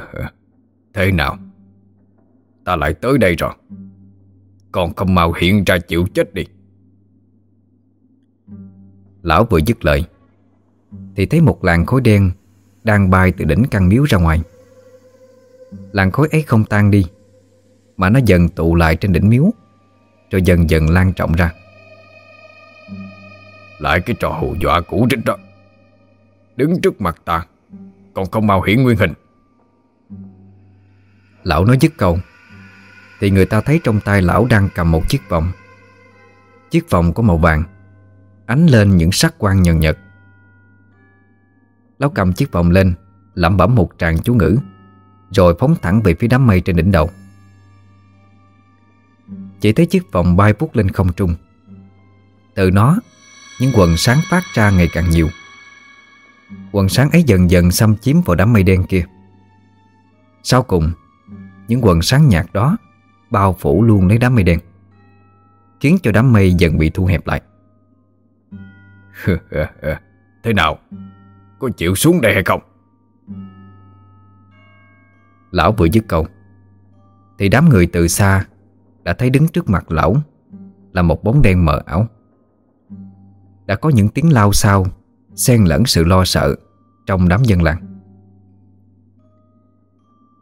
Thế nào? Ta lại tới đây rồi. Còn không mau hiện ra chịu chết đi. Lão vừa dứt lời. Thì thấy một làn khói đen Đang bay từ đỉnh căn miếu ra ngoài. Làn khói ấy không tan đi Mà nó dần tụ lại trên đỉnh miếu Rồi dần dần lan trọng ra. Lại cái trò hù dọa cũ rích đó. Đứng trước mặt ta Còn không mau hiển nguyên hình. Lão nói dứt câu Thì người ta thấy trong tay lão đang cầm một chiếc vòng. Chiếc vòng có màu vàng Ánh lên những sắc quang nhần nhật. Lão cầm chiếc vòng lên, lẩm bẩm một tràng chú ngữ, Rồi phóng thẳng về phía đám mây trên đỉnh đầu. Chỉ thấy chiếc vòng bay vút lên không trung. Từ nó, Những quần sáng phát ra ngày càng nhiều. Quần sáng ấy dần dần xâm chiếm vào đám mây đen kia. Sau cùng, Những quần sáng nhạt đó Bao phủ luôn lấy đám mây đen, Khiến cho đám mây dần bị thu hẹp lại. <laughs> Thế nào? Có chịu xuống đây hay không? Lão vừa dứt câu, Thì đám người từ xa Đã thấy đứng trước mặt lão Là một bóng đen mờ ảo. Đã có những tiếng lao sao Xen lẫn sự lo sợ Trong đám dân làng.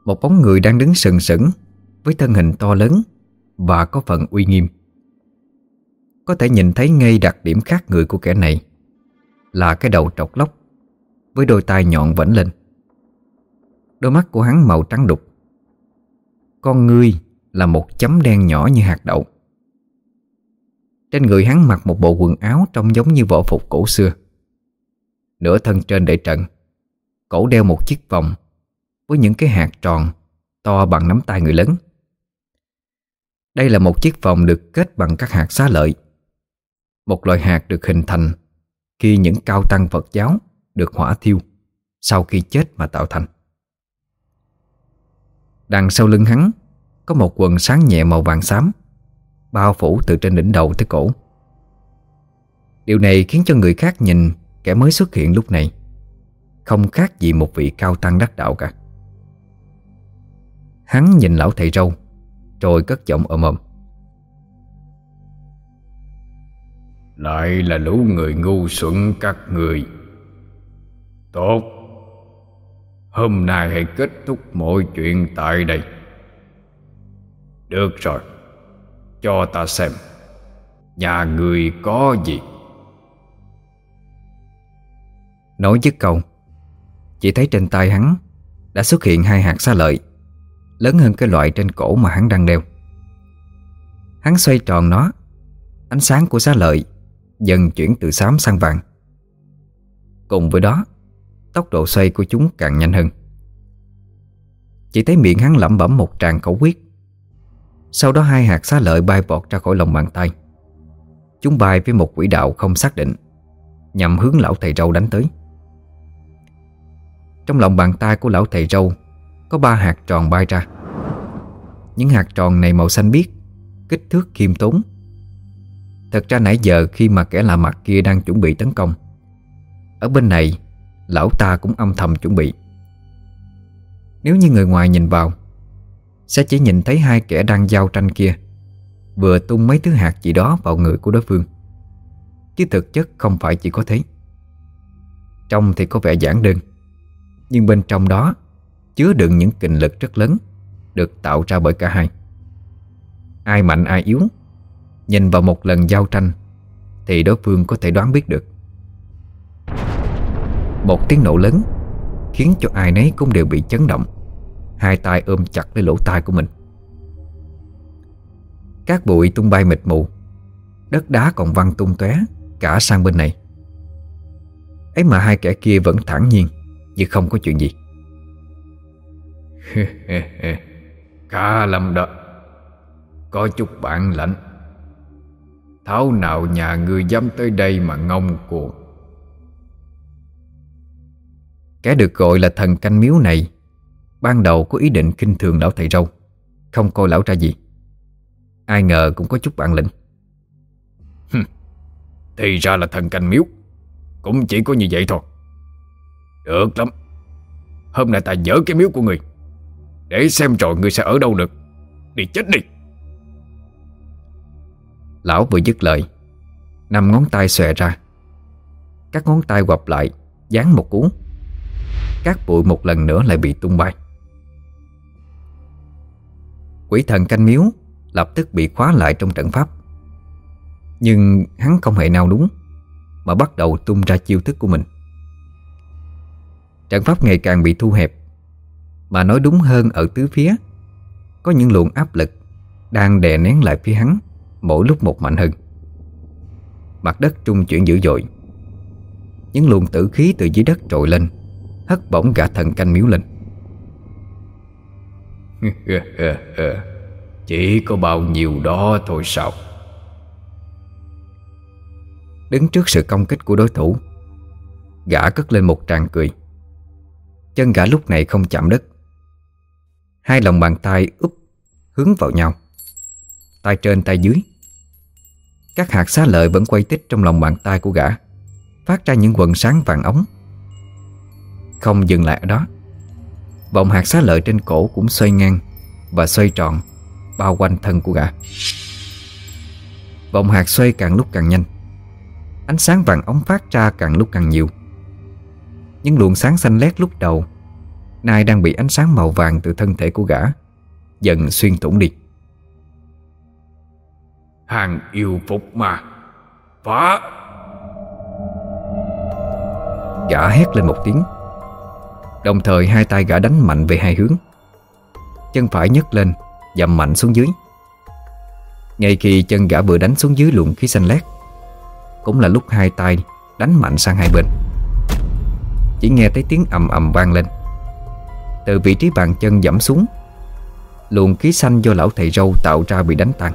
Một bóng người đang đứng sừng sững Với thân hình to lớn Và có phần uy nghiêm. Có thể nhìn thấy ngay đặc điểm khác người của kẻ này. Là cái đầu trọc lóc, Với đôi tai nhọn vẫn lên. Đôi mắt của hắn màu trắng đục. Con ngươi là một chấm đen nhỏ như hạt đậu. Trên người hắn mặc một bộ quần áo Trông giống như võ phục cổ xưa. Nửa thân trên để trận, Cổ đeo một chiếc vòng Với những cái hạt tròn To bằng nắm tay người lớn. Đây là một chiếc vòng được kết bằng các hạt xá lợi. Một loại hạt được hình thành Khi những cao tăng Phật giáo Được hỏa thiêu Sau khi chết mà tạo thành. Đằng sau lưng hắn Có một quần sáng nhẹ màu vàng xám, Bao phủ từ trên đỉnh đầu tới cổ. Điều này khiến cho người khác nhìn Kẻ mới xuất hiện lúc này Không khác gì một vị cao tăng đắc đạo cả. Hắn nhìn lão thầy râu, Rồi cất giọng ồm ồm Lại là lũ người ngu xuẩn các người. Tốt. Hôm nay hãy kết thúc mọi chuyện tại đây. Được rồi. Cho ta xem. Nhà người có gì? Nói dứt câu, Chỉ thấy trên tay hắn Đã xuất hiện hai hạt xa lợi, Lớn hơn cái loại trên cổ mà hắn đang đeo. Hắn xoay tròn nó, Ánh sáng của xá lợi Dần chuyển từ xám sang vàng. Cùng với đó, Tốc độ xoay của chúng càng nhanh hơn. Chỉ thấy miệng hắn lẩm bẩm một tràng khẩu quyết. Sau đó hai hạt xá lợi bay vọt ra khỏi lòng bàn tay. Chúng bay với một quỹ đạo không xác định, Nhằm hướng lão thầy râu đánh tới. Trong lòng bàn tay của lão thầy râu, Có ba hạt tròn bay ra. Những hạt tròn này màu xanh biếc, Kích thước khiêm tốn Thật ra nãy giờ khi mà kẻ lạ mặt kia đang chuẩn bị tấn công, Ở bên này, Lão ta cũng âm thầm chuẩn bị. Nếu như người ngoài nhìn vào, Sẽ chỉ nhìn thấy hai kẻ đang giao tranh kia, Vừa tung mấy thứ hạt gì đó vào người của đối phương. Chứ thực chất không phải chỉ có thế. Trong thì có vẻ giản đơn, Nhưng bên trong đó Chứa đựng những kình lực rất lớn, Được tạo ra bởi cả hai. Ai mạnh ai yếu Nhìn vào một lần giao tranh, Thì đối phương có thể đoán biết được. Một tiếng nổ lớn Khiến cho ai nấy cũng đều bị chấn động. Hai tay ôm chặt lấy lỗ tai của mình. Các bụi tung bay mịt mù, Đất đá còn văng tung tóe Cả sang bên này. Ấy mà hai kẻ kia vẫn thản nhiên Như không có chuyện gì. <laughs> Khá lắm đó Có chút bạn lãnh. Thảo nào nhà ngươi dám tới đây mà ngông cuồng. Kẻ được gọi là thần canh miếu này, Ban đầu có ý định kinh thường lão thầy râu, Không coi lão ra gì. Ai ngờ cũng có chút bản lĩnh. Thì ra là thần canh miếu, Cũng chỉ có như vậy thôi. Được lắm, Hôm nay ta dỡ cái miếu của người, Để xem rồi người sẽ ở đâu được. Đi chết đi! Lão vừa dứt lời, Năm ngón tay xòe ra. Các ngón tay quặp lại, Dán một cú Các bụi một lần nữa lại bị tung bay. Quỷ thần canh miếu Lập tức bị khóa lại trong trận pháp. Nhưng hắn không hề nào đúng, Mà bắt đầu tung ra chiêu thức của mình. Trận pháp ngày càng bị thu hẹp, Mà nói đúng hơn ở tứ phía, Có những luồng áp lực Đang đè nén lại phía hắn. Mỗi lúc một mạnh hơn. Mặt đất trung chuyển dữ dội. Những luồng tử khí từ dưới đất trồi lên Hất bổng gã thần canh miếu lên. <laughs> Chỉ có bao nhiêu đó thôi sao? Đứng trước sự công kích của đối thủ Gã cất lên một tràng cười. Chân gã lúc này không chạm đất. Hai lòng bàn tay úp Hướng vào nhau. Tay trên tay dưới các hạt xá lợi vẫn quay tích trong lòng bàn tay của gã, Phát ra những quần sáng vàng ống. Không dừng lại ở đó Vòng hạt xá lợi trên cổ cũng xoay ngang Và xoay tròn, Bao quanh thân của gã. Vòng hạt xoay càng lúc càng nhanh, Ánh sáng vàng ống phát ra càng lúc càng nhiều. Những luồng sáng xanh lét lúc đầu, Nay đang bị ánh sáng màu vàng từ thân thể của gã Dần xuyên thủng đi. Hàng yêu phục mà. Phá. Gã hét lên một tiếng. Đồng thời hai tay gã đánh mạnh về hai hướng. Chân phải nhấc lên Dầm mạnh xuống dưới. Ngay khi chân gã vừa đánh xuống dưới luồng khí xanh lét, Cũng là lúc hai tay Đánh mạnh sang hai bên. Chỉ nghe thấy tiếng ầm ầm vang lên. Từ vị trí bàn chân giảm xuống, Luồng khí xanh do lão thầy râu tạo ra bị đánh tan.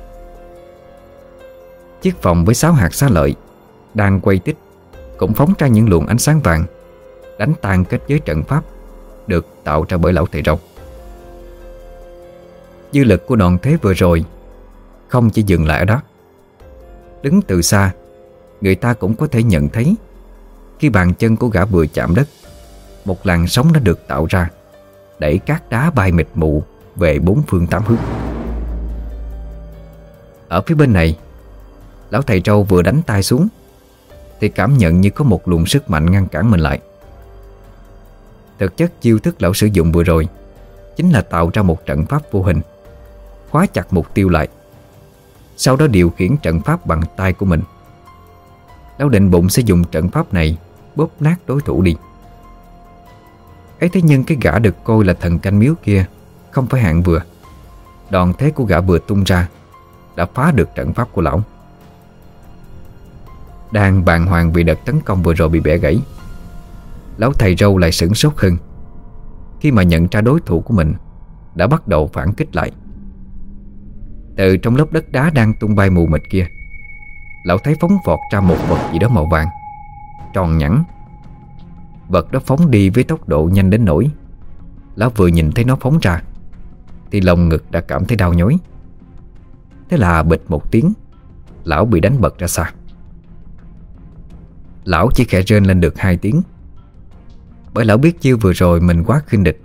Chiếc vòng với sáu hạt xá lợi, Đang quay tích, Cũng phóng ra những luồng ánh sáng vàng, Đánh tan kết giới trận pháp, Được tạo ra bởi lão thầy rồng. Dư lực của đòn thế vừa rồi Không chỉ dừng lại ở đó. Đứng từ xa, Người ta cũng có thể nhận thấy, Khi bàn chân của gã vừa chạm đất, Một làn sóng đã được tạo ra, Đẩy các đá bay mịt mù Về bốn phương tám hướng. Ở phía bên này Lão thầy trâu vừa đánh tay xuống. Thì cảm nhận như có một luồng sức mạnh ngăn cản mình lại. Thực chất chiêu thức lão sử dụng vừa rồi Chính là tạo ra một trận pháp vô hình, Khóa chặt mục tiêu lại, Sau đó điều khiển trận pháp bằng tay của mình. Lão định bụng sẽ dùng trận pháp này Bóp nát đối thủ đi. Ấy thế nhưng cái gã được coi là thần canh miếu kia Không phải hạng vừa. Đòn thế của gã vừa tung ra Đã phá được trận pháp của lão. Đang bàng hoàng vì đợt tấn công vừa rồi bị bẻ gãy. Lão thầy râu lại sửng sốt hơn. Khi mà nhận ra đối thủ của mình, Đã bắt đầu phản kích lại. Từ trong lớp đất đá đang tung bay mù mịt kia, Lão thấy phóng vọt ra một vật gì đó màu vàng, Tròn nhẵn. Vật đó phóng đi với tốc độ nhanh đến nỗi, Lão vừa nhìn thấy nó phóng ra, Thì lòng ngực đã cảm thấy đau nhói. Thế là bịch một tiếng, Lão bị đánh bật ra xa. Lão chỉ khẽ rên lên được hai tiếng. Bởi lão biết chiêu vừa rồi mình quá khinh địch.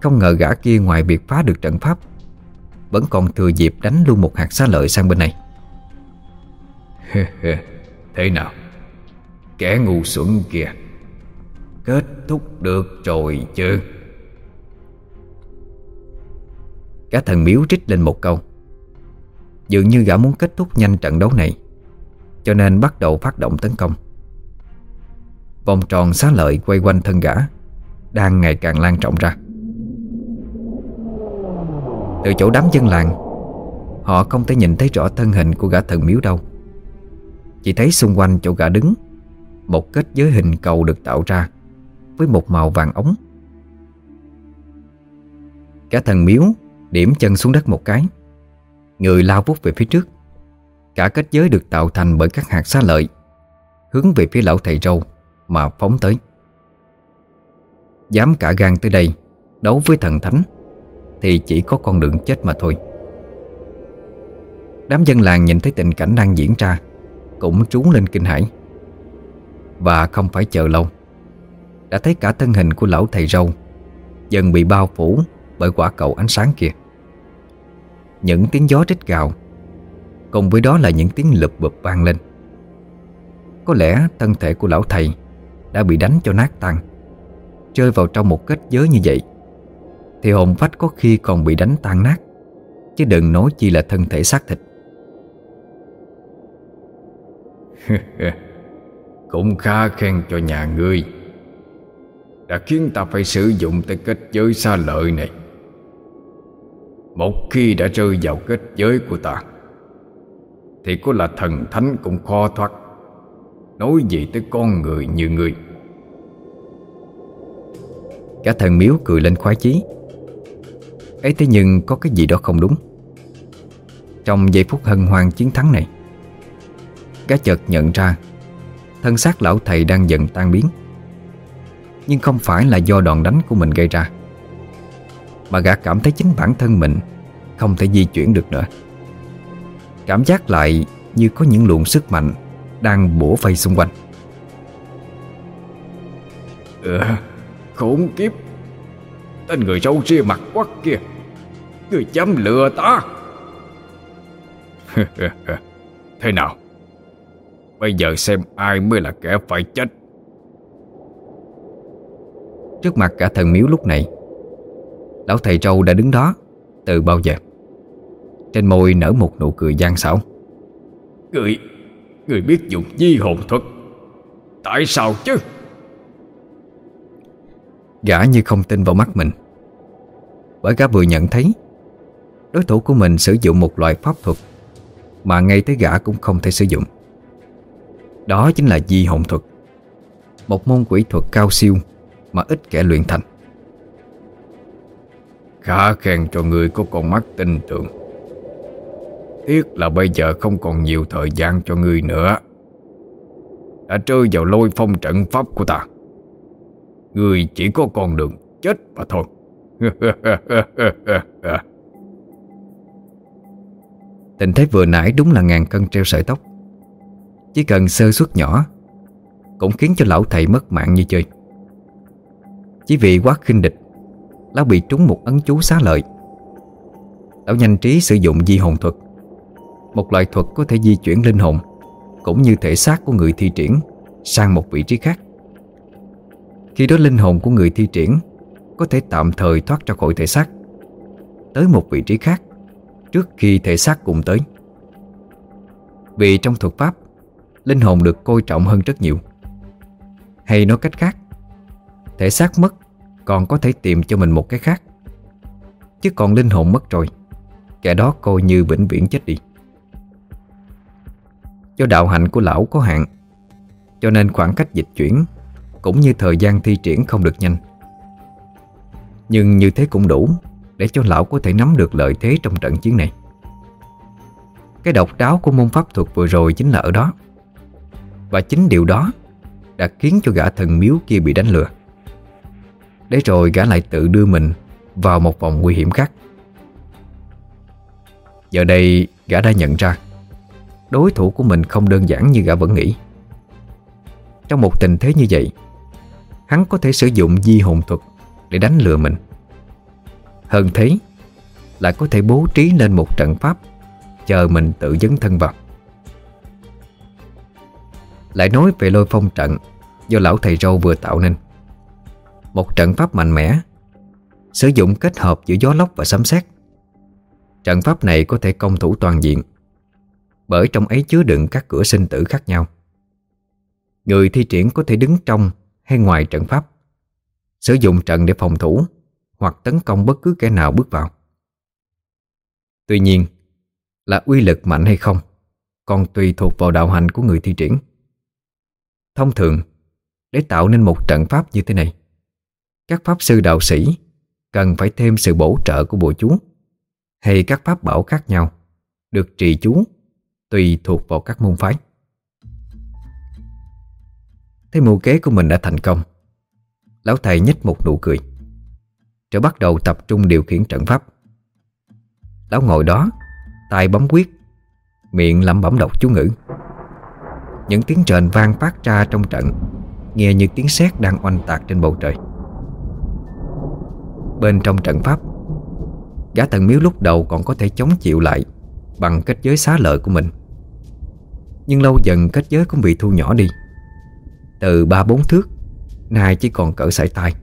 Không ngờ gã kia ngoài việc phá được trận pháp Vẫn còn thừa dịp đánh luôn một hạt xá lợi sang bên này. Thế nào? Kẻ ngu xuẩn kìa Kết thúc được rồi chứ? Cả thần miếu trích lên một câu. Dường như gã muốn kết thúc nhanh trận đấu này cho nên bắt đầu phát động tấn công. Vòng tròn xá lợi quay quanh thân gã Đang ngày càng lan trọng ra. Từ chỗ đám dân làng, Họ không thể nhìn thấy rõ thân hình của gã thần miếu đâu. Chỉ thấy xung quanh chỗ gã đứng, Một kết giới hình cầu được tạo ra Với một màu vàng ống. Cả thần miếu Điểm chân xuống đất một cái, Người lao vút về phía trước. Cả kết giới được tạo thành bởi các hạt xá lợi, Hướng về phía lão thầy râu Mà phóng tới. Dám cả gan tới đây, Đấu với thần thánh, Thì chỉ có con đường chết mà thôi. Đám dân làng nhìn thấy tình cảnh đang diễn ra, Cũng trú lên kinh hãi. Và không phải chờ lâu, Đã thấy cả thân hình của lão thầy râu Dần bị bao phủ Bởi quả cầu ánh sáng kia. Những tiếng gió rít gào Cùng với đó là những tiếng lụp bụp vang lên. Có lẽ thân thể của lão thầy Đã bị đánh cho nát tan Rơi vào trong một kết giới như vậy. Thì hồn phách có khi còn bị đánh tan nát, Chứ đừng nói chi là thân thể xác thịt. <laughs> Cũng khá khen cho nhà ngươi. Đã khiến ta phải sử dụng tới kết giới xa lợi này. Một khi đã rơi vào kết giới của ta thì có là thần thánh cũng khó thoát. Nói gì tới con người như người. Cả thần miếu cười lên khoái chí. Ấy thế nhưng có cái gì đó không đúng. Trong giây phút hân hoan chiến thắng này, Gã chợt nhận ra Thân xác lão thầy đang dần tan biến. Nhưng không phải là do đòn đánh của mình gây ra, Mà gã cảm thấy chính bản thân mình Không thể di chuyển được nữa. Cảm giác lại như có những luồng sức mạnh Đang bổ vây xung quanh. Ừ, Khốn kiếp. Tên người râu ria mặt quắc kia. Người dám lừa ta. <laughs> Thế nào? Bây giờ xem ai mới là kẻ phải chết. Trước mặt cả thần miếu lúc này Lão thầy trâu đã đứng đó Từ bao giờ Trên môi nở một nụ cười gian xảo. Người Người biết dùng di hồn thuật. Tại sao chứ? Gã như không tin vào mắt mình. Bởi gã vừa nhận thấy Đối thủ của mình sử dụng một loại pháp thuật Mà ngay tới gã cũng không thể sử dụng. Đó chính là di hồn thuật Một môn quỷ thuật cao siêu Mà ít kẻ luyện thành. Khá khen cho người có con mắt tin tưởng Tiếc là bây giờ không còn nhiều thời gian cho ngươi nữa. Đã rơi vào lôi phong trận pháp của ta. Ngươi chỉ có con đường chết mà thôi. <laughs> Tình thế vừa nãy đúng là ngàn cân treo sợi tóc. Chỉ cần sơ suất nhỏ, Cũng khiến cho lão thầy mất mạng như chơi. Chỉ vì quá khinh địch, Lão bị trúng một ấn chú xá lợi. Lão nhanh trí sử dụng di hồn thuật. Một loại thuật có thể di chuyển linh hồn, Cũng như thể xác của người thi triển, Sang một vị trí khác. Khi đó linh hồn của người thi triển Có thể tạm thời thoát ra khỏi thể xác, Tới một vị trí khác Trước khi thể xác cùng tới. Vì trong thuật pháp, Linh hồn được coi trọng hơn rất nhiều. Hay nói cách khác, Thể xác mất còn có thể tìm cho mình một cái khác, Chứ còn linh hồn mất rồi, Kẻ đó coi như vĩnh viễn chết đi. Do đạo hạnh của lão có hạn. Cho nên khoảng cách dịch chuyển Cũng như thời gian thi triển không được nhanh. Nhưng như thế cũng đủ Để cho lão có thể nắm được lợi thế trong trận chiến này. Cái độc đáo của môn pháp thuật vừa rồi chính là ở đó. Và chính điều đó Đã khiến cho gã thần miếu kia bị đánh lừa. Để rồi gã lại tự đưa mình Vào một vòng nguy hiểm khác. Giờ đây gã đã nhận ra Đối thủ của mình không đơn giản như gã vẫn nghĩ. Trong một tình thế như vậy, Hắn có thể sử dụng di hồn thuật Để đánh lừa mình. Hơn thế, Lại có thể bố trí lên một trận pháp Chờ mình tự dấn thân vào. Lại nói về lôi phong trận Do lão thầy râu vừa tạo nên. Một trận pháp mạnh mẽ, Sử dụng kết hợp giữa gió lốc và sấm sét. Trận pháp này có thể công thủ toàn diện bởi trong ấy chứa đựng các cửa sinh tử khác nhau. Người thi triển có thể đứng trong hay ngoài trận pháp, Sử dụng trận để phòng thủ Hoặc tấn công bất cứ kẻ nào bước vào. Tuy nhiên, Là uy lực mạnh hay không Còn tùy thuộc vào đạo hành của người thi triển. Thông thường, Để tạo nên một trận pháp như thế này, các pháp sư đạo sĩ cần phải thêm sự bổ trợ của bộ chú hay các pháp bảo khác nhau được trì chú tùy thuộc vào các môn phái. Thấy mưu kế của mình đã thành công. Lão thầy nhếch một nụ cười. Rồi bắt đầu tập trung điều khiển trận pháp. Lão ngồi đó, tay bấm quyết, Miệng lẩm bẩm đọc chú ngữ. Những tiếng trền vang phát ra trong trận, Nghe như tiếng sét đang oanh tạc trên bầu trời. Bên trong trận pháp, Gã thần miếu lúc đầu còn có thể chống chịu lại Bằng kết giới xá lợi của mình. Nhưng lâu dần kết giới cũng bị thu nhỏ đi. Từ ba bốn thước, Nay chỉ còn cỡ sải tay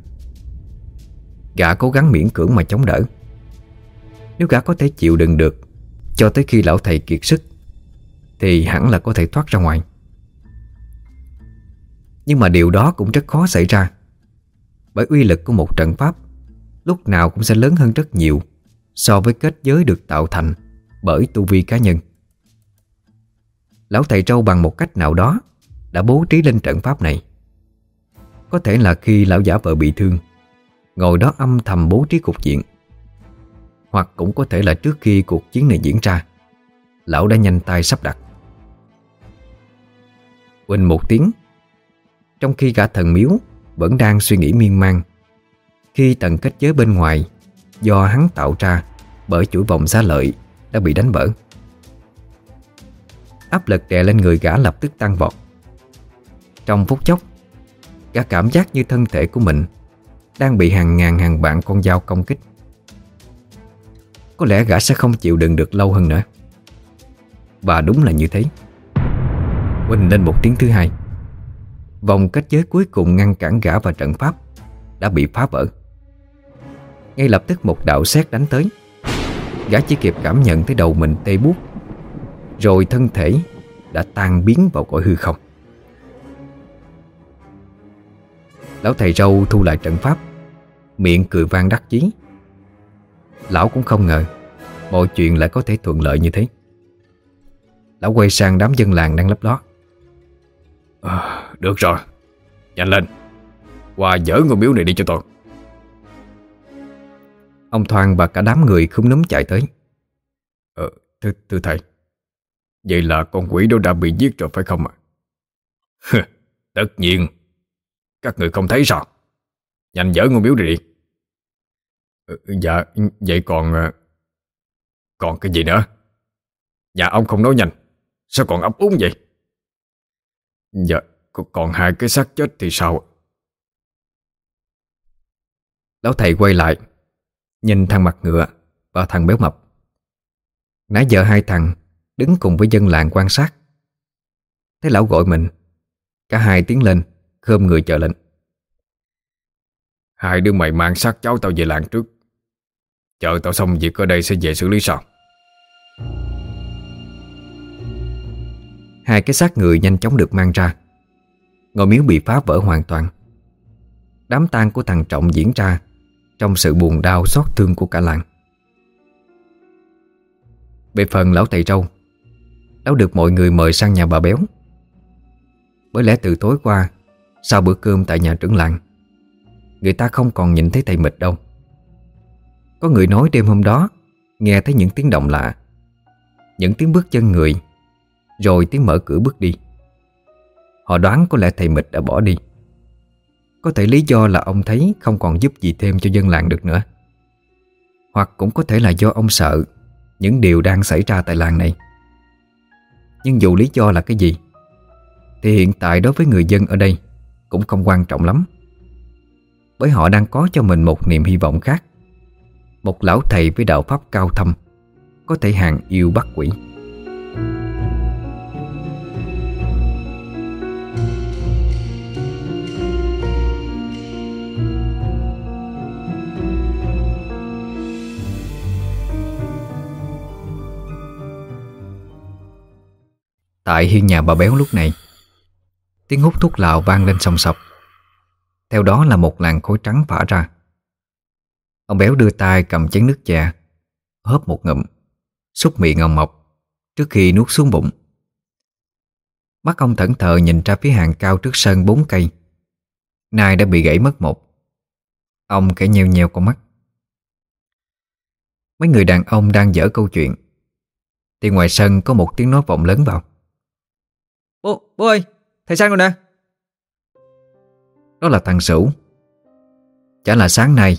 Gã cố gắng miễn cưỡng mà chống đỡ. Nếu gã có thể chịu đựng được, Cho tới khi lão thầy kiệt sức, Thì hẳn là có thể thoát ra ngoài. Nhưng mà điều đó cũng rất khó xảy ra, Bởi uy lực của một trận pháp lúc nào cũng sẽ lớn hơn rất nhiều so với kết giới được tạo thành bởi tu vi cá nhân. Lão thầy trâu bằng một cách nào đó đã bố trí lên trận pháp này. Có thể là khi lão giả vợ bị thương, ngồi đó âm thầm bố trí cục diện. Hoặc cũng có thể là trước khi cuộc chiến này diễn ra, lão đã nhanh tay sắp đặt. Quỳnh một tiếng, trong khi cả thần miếu vẫn đang suy nghĩ miên man khi tầng kết giới bên ngoài Do hắn tạo ra Bởi chuỗi vòng xá lợi Đã bị đánh vỡ Áp lực đè lên người gã lập tức tăng vọt. Trong phút chốc, Gã cảm giác như thân thể của mình Đang bị hàng ngàn hàng vạn con dao công kích. Có lẽ gã sẽ không chịu đựng được lâu hơn nữa. Và đúng là như thế. Quỳnh lên một tiếng thứ hai. Vòng kết giới cuối cùng ngăn cản gã vào trận pháp Đã bị phá vỡ. Ngay lập tức một đạo xét đánh tới. Gã chỉ kịp cảm nhận thấy đầu mình tê buốt. Rồi thân thể đã tan biến vào cõi hư không. Lão thầy râu thu lại trận pháp Miệng cười vang đắc chí. Lão cũng không ngờ Mọi chuyện lại có thể thuận lợi như thế. Lão quay sang đám dân làng đang lấp ló. À, Được rồi Nhanh lên Qua dỡ ngôi miếu này đi cho tôi. Ông Thoan và cả đám người không núm chạy tới. Ờ, thưa, thưa thầy Vậy là con quỷ đó đã bị giết rồi phải không ạ? Tất nhiên. Các người không thấy sao? Nhanh dỡ ngôi miếu này đi. Ừ, Dạ, vậy còn ờ, Còn cái gì nữa? Nhà ông không nói nhanh. Sao còn ấp úng vậy? Dạ, còn hai cái xác chết thì sao Lão thầy quay lại Nhìn thằng mặt ngựa Và thằng béo mập. Nãy giờ hai thằng Đứng cùng với dân làng quan sát. Thấy lão gọi mình Cả hai tiến lên Khơm người chờ lệnh. Hai đứa mày mang xác cháu tao về làng trước. Chờ tao xong việc ở đây sẽ về xử lý sau. Hai cái xác người nhanh chóng được mang ra. Ngôi miếu bị phá vỡ hoàn toàn. Đám tang của thằng Trọng diễn ra Trong sự buồn đau xót thương của cả làng. Về phần lão thầy trâu Lão được mọi người mời sang nhà bà béo. Bởi lẽ từ tối qua, Sau bữa cơm tại nhà trưởng làng, Người ta không còn nhìn thấy thầy mịch đâu. Có người nói đêm hôm đó, Nghe thấy những tiếng động lạ, Những tiếng bước chân người, Rồi tiếng mở cửa bước đi. Họ đoán có lẽ thầy mịch đã bỏ đi. Có thể lý do là ông thấy Không còn giúp gì thêm cho dân làng được nữa. Hoặc cũng có thể là do ông sợ Những điều đang xảy ra tại làng này. Nhưng dù lý do là cái gì, Thì hiện tại đối với người dân ở đây Cũng không quan trọng lắm. Bởi họ đang có cho mình một niềm hy vọng khác. Một lão thầy với đạo pháp cao thâm Có thể hàng yêu bắt quỷ. Tại hiên nhà bà béo lúc này, Tiếng hút thuốc lào vang lên sòng sọc. Theo đó là một làn khói trắng phả ra. Ông béo đưa tay cầm chén nước chè, Hớp một ngụm, Xúc miệng ông mọc Trước khi nuốt xuống bụng. Mắt ông thẫn thờ nhìn ra phía hàng cao trước sân bốn cây. Nay đã bị gãy mất một. Ông kẻ nheo nheo con mắt. Mấy người đàn ông đang dở câu chuyện. Thì ngoài sân có một tiếng nói vọng lớn vào. Bố, bố ơi, thầy sang rồi nè. Đó là thằng Sửu. Chả là sáng nay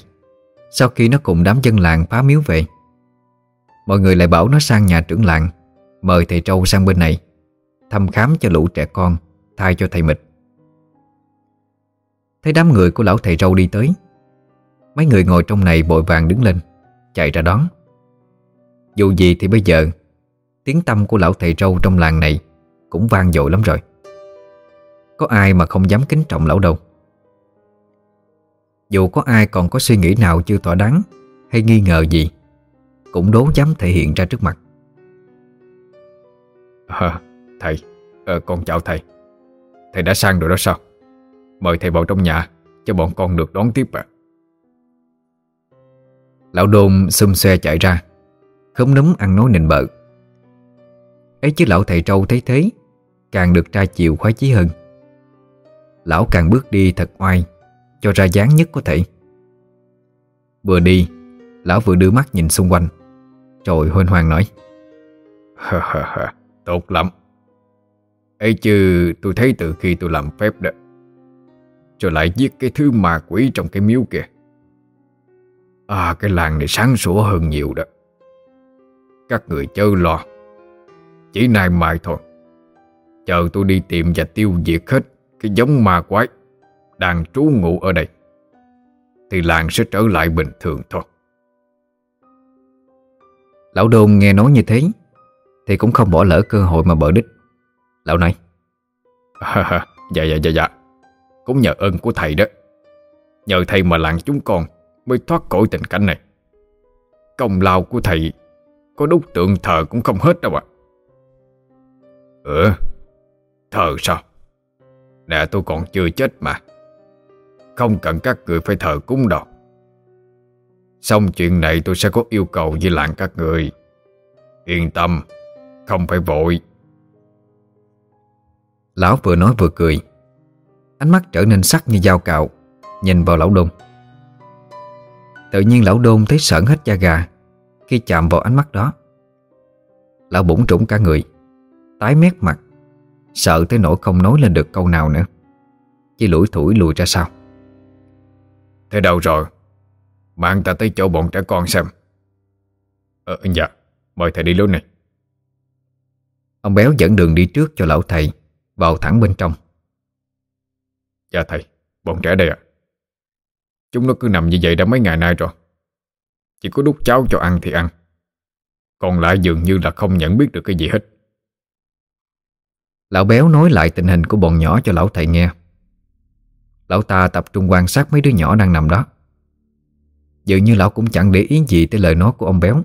Sau khi nó cùng đám dân làng phá miếu về Mọi người lại bảo nó sang nhà trưởng làng Mời thầy Trâu sang bên này Thăm khám cho lũ trẻ con Thay cho thầy Mịch. Thấy đám người của lão thầy Trâu đi tới Mấy người ngồi trong này bội vàng đứng lên Chạy ra đón. Dù gì thì bây giờ Tiếng tâm của lão thầy Trâu trong làng này cũng vang dội lắm rồi. Có ai mà không dám kính trọng lão đâu Dù có ai còn có suy nghĩ nào chưa tỏa đáng Hay nghi ngờ gì Cũng đố dám thể hiện ra trước mặt. À, Thầy à, Con chào thầy. Thầy đã sang rồi đó sao? Mời thầy vào trong nhà Cho bọn con được đón tiếp ạ. Lão đôn xum xe chạy ra Khống núm ăn nói nịnh bợ. Ấy chứ lão thầy trâu thấy thế Càng được trai chiều khoái chí hơn. Lão càng bước đi thật oai, Cho ra dáng nhất có thể. Vừa đi, Lão vừa đưa mắt nhìn xung quanh, Rồi huynh hoàng nói Tốt lắm. Ấy chứ, tôi thấy từ khi tôi làm phép đó, Rồi lại giết cái thứ ma quỷ trong cái miếu kìa À cái làng này sáng sủa hơn nhiều đó. Các người chớ lo, Chỉ nay mai thôi. Chờ tôi đi tìm và tiêu diệt hết Cái giống ma quái Đang trú ngụ ở đây Thì làng sẽ trở lại bình thường thôi. Lão Đôn nghe nói như thế Thì cũng không bỏ lỡ cơ hội mà bỡ đích. Lão nói à, Dạ dạ dạ dạ. Cũng nhờ ơn của thầy đó. Nhờ thầy mà làng chúng con Mới thoát khỏi tình cảnh này. Công lao của thầy Có đúc tượng thờ cũng không hết đâu ạ. Ừ Thờ sao? Nè, tôi còn chưa chết mà. Không cần các người phải thờ cúng đâu. Xong chuyện này tôi sẽ có yêu cầu với làng các người. Yên tâm, Không phải vội. Lão vừa nói vừa cười. Ánh mắt trở nên sắc như dao cạo, Nhìn vào lão đôn. Tự nhiên lão đôn thấy sợn hết da gà Khi chạm vào ánh mắt đó. Lão bủng trũng cả người, Tái mét mặt. Sợ tới nỗi không nói lên được câu nào nữa. Chỉ lủi thủi lùi ra sau. Thế đâu rồi? Mang ta tới chỗ bọn trẻ con xem. Ờ dạ Mời thầy đi luôn này. Ông béo dẫn đường đi trước cho lão thầy Vào thẳng bên trong. Dạ thầy Bọn trẻ đây ạ. Chúng nó cứ nằm như vậy đã mấy ngày nay rồi. Chỉ có đút cháo cho ăn thì ăn. Còn lại dường như là không nhận biết được cái gì hết Lão béo nói lại tình hình của bọn nhỏ cho lão thầy nghe. Lão ta tập trung quan sát mấy đứa nhỏ đang nằm đó. Dường như lão cũng chẳng để ý gì tới lời nói của ông béo.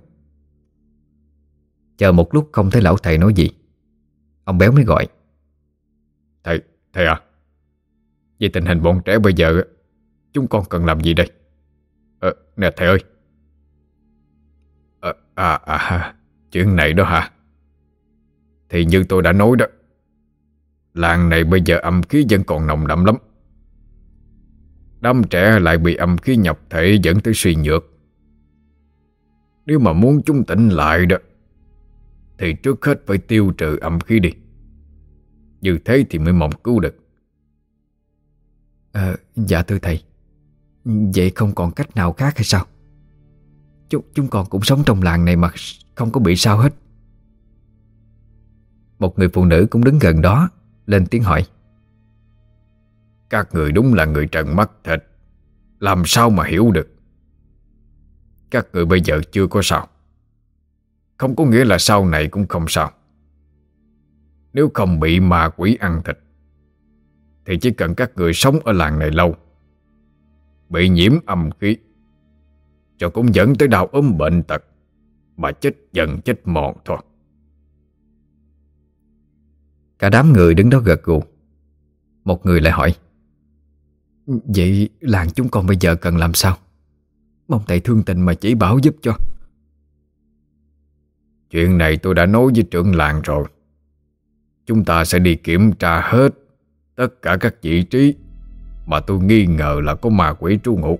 Chờ một lúc không thấy lão thầy nói gì Ông béo mới gọi. Thầy, thầy à Về tình hình bọn trẻ bây giờ Chúng con cần làm gì đây? Ờ, nè thầy ơi. Ờ, à, À, à, chuyện này đó hả? Thì như tôi đã nói đó Làng này bây giờ âm khí vẫn còn nồng đậm lắm. Đám trẻ lại bị âm khí nhập thể dẫn tới suy nhược. Nếu mà muốn chúng tỉnh lại đó Thì trước hết phải tiêu trừ âm khí đi. Như thế thì mới mong cứu được. À, Dạ thưa thầy. Vậy không còn cách nào khác hay sao? Chúng, chúng con cũng sống trong làng này mà Không có bị sao hết. Một người phụ nữ cũng đứng gần đó lên tiếng hỏi. Các người đúng là người trần mắt thịt Làm sao mà hiểu được? Các người bây giờ chưa có sao. Không có nghĩa là sau này cũng không sao. Nếu không bị ma quỷ ăn thịt, Thì chỉ cần các người sống ở làng này lâu, Bị nhiễm âm khí, Cho cũng dẫn tới đau ốm bệnh tật, Mà chết dần chết mòn thôi. Cả đám người đứng đó gật gù. Một người lại hỏi Vậy làng chúng con bây giờ cần làm sao? Mong thầy thương tình mà chỉ bảo giúp cho. Chuyện này tôi đã nói với trưởng làng rồi. Chúng ta sẽ đi kiểm tra hết Tất cả các vị trí Mà tôi nghi ngờ là có ma quỷ trú ngụ.